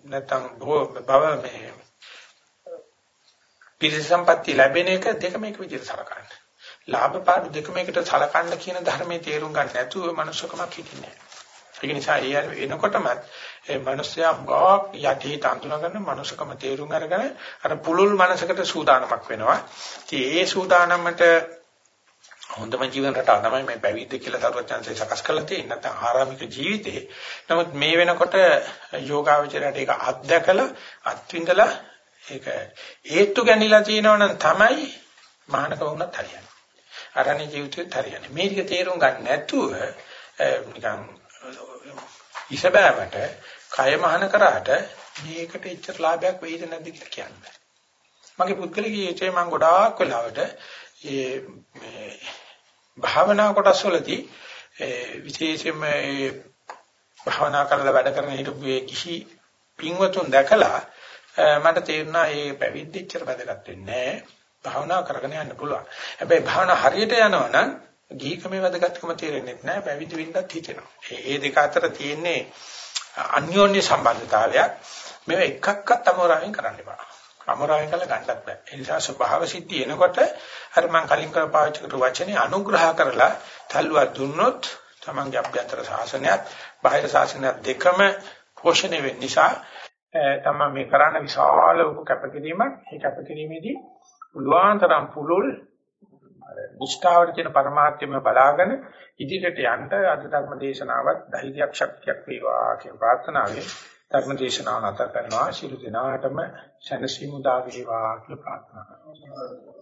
නැත්නම් බව මේ පිරිස සම්පatti ලැබෙන එක දෙක මේක විදිහට සලකන්න. ලාභ පාඩු දෙක මේකට සලකන්න කියන ධර්මයේ තේරුම් ගන්න නැතුව මනුස්සකමක් හිටින්නේ නැහැ. ඒක නිසා ඒ එනකොටම ඒ මිනිස්යා ගාක් යටි තඳුනගෙන මනුෂකම තේරුම් අරගෙන අර පුලුල් මනසකට සූදානමක් වෙනවා. ඉතින් ඒ සූදානමට හොඳම ජීවන රටාව තමයි මේ පැවිද්ද කියලා සරුවචන්සේ සකස් කරලා තියෙන්නේ නැත්නම් ආරාමික ජීවිතේ. නමුත් මේ වෙනකොට යෝගාවචරයට ඒක අත්දකලා අත්විඳලා ඒක හේතු ගැනීමලා තියෙනවනම් තමයි මහානක වුණත් හරියන්නේ. අරණ්‍ය ජීවිතේත් හරියන්නේ. මේ ටික තේරුම් ගන්න නැතුව නිකන් ඉසබෑවට කය මහන කරාට මේකට එච්චර ලාභයක් වෙයිද නැද්ද කියලා කියන්න බෑ. මගේ පුද්ගලික ජීවිතේ මම ගොඩාක් වෙලාවට මේ මේ භාවනා කොටස් වලදී විශේෂයෙන්ම භාවනා කරලා වැඩ කරන හිටපු කිසි පින්වතුන් දැකලා මට තේරුණා මේ පැවිද්දෙච්චර වැදගත් වෙන්නේ නැහැ. භාවනා කරගෙන යන්න පුළුවන්. හැබැයි භාවනා හරියට යනවනම් ගීකමේ වැදගත්කම තේරෙන්නේ නැහැ. පැවිදි වෙන්නත් හිතෙනවා. මේ දෙක අතර තියෙන්නේ අන්‍යෝන්‍ය සම්බන්ධතාවයක්. මේව එකක්වත් අමෝරාවෙන් කරන්න එපා. අමෝරාවෙන් කළ ගන්නත් බෑ. ඒ නිසා ස්වභාව සිද්ධිය එනකොට අර මම කලින් කර පාවිච්චි කරපු වචනේ අනුග්‍රහ කරලා තල්ලුවක් දුන්නොත් තමන්ගේ අභ්‍යන්තර ශාසනයත් බාහිර ශාසනයත් දෙකම පෝෂණය වෙන්න නිසා තමයි මේ කරන්න විශාල උප කැපකිරීමක්. ඒ කැපකිරීමේදී පුළුවන් තරම් පුළුල් නිෂ්ඨාවට කියන પરමාර්ථයම බලාගෙන ඉදිරියට යන්න අද ධර්ම දේශනාවත් ධෛර්යයක් ශක්තියක් වේවා කියන ප්‍රාර්ථනාවෙන් ධර්ම දේශනාව නැත කරනවා. ශිරු දිනාටම සැනසීම උදා වේවා කියලා ප්‍රාර්ථනා කරනවා.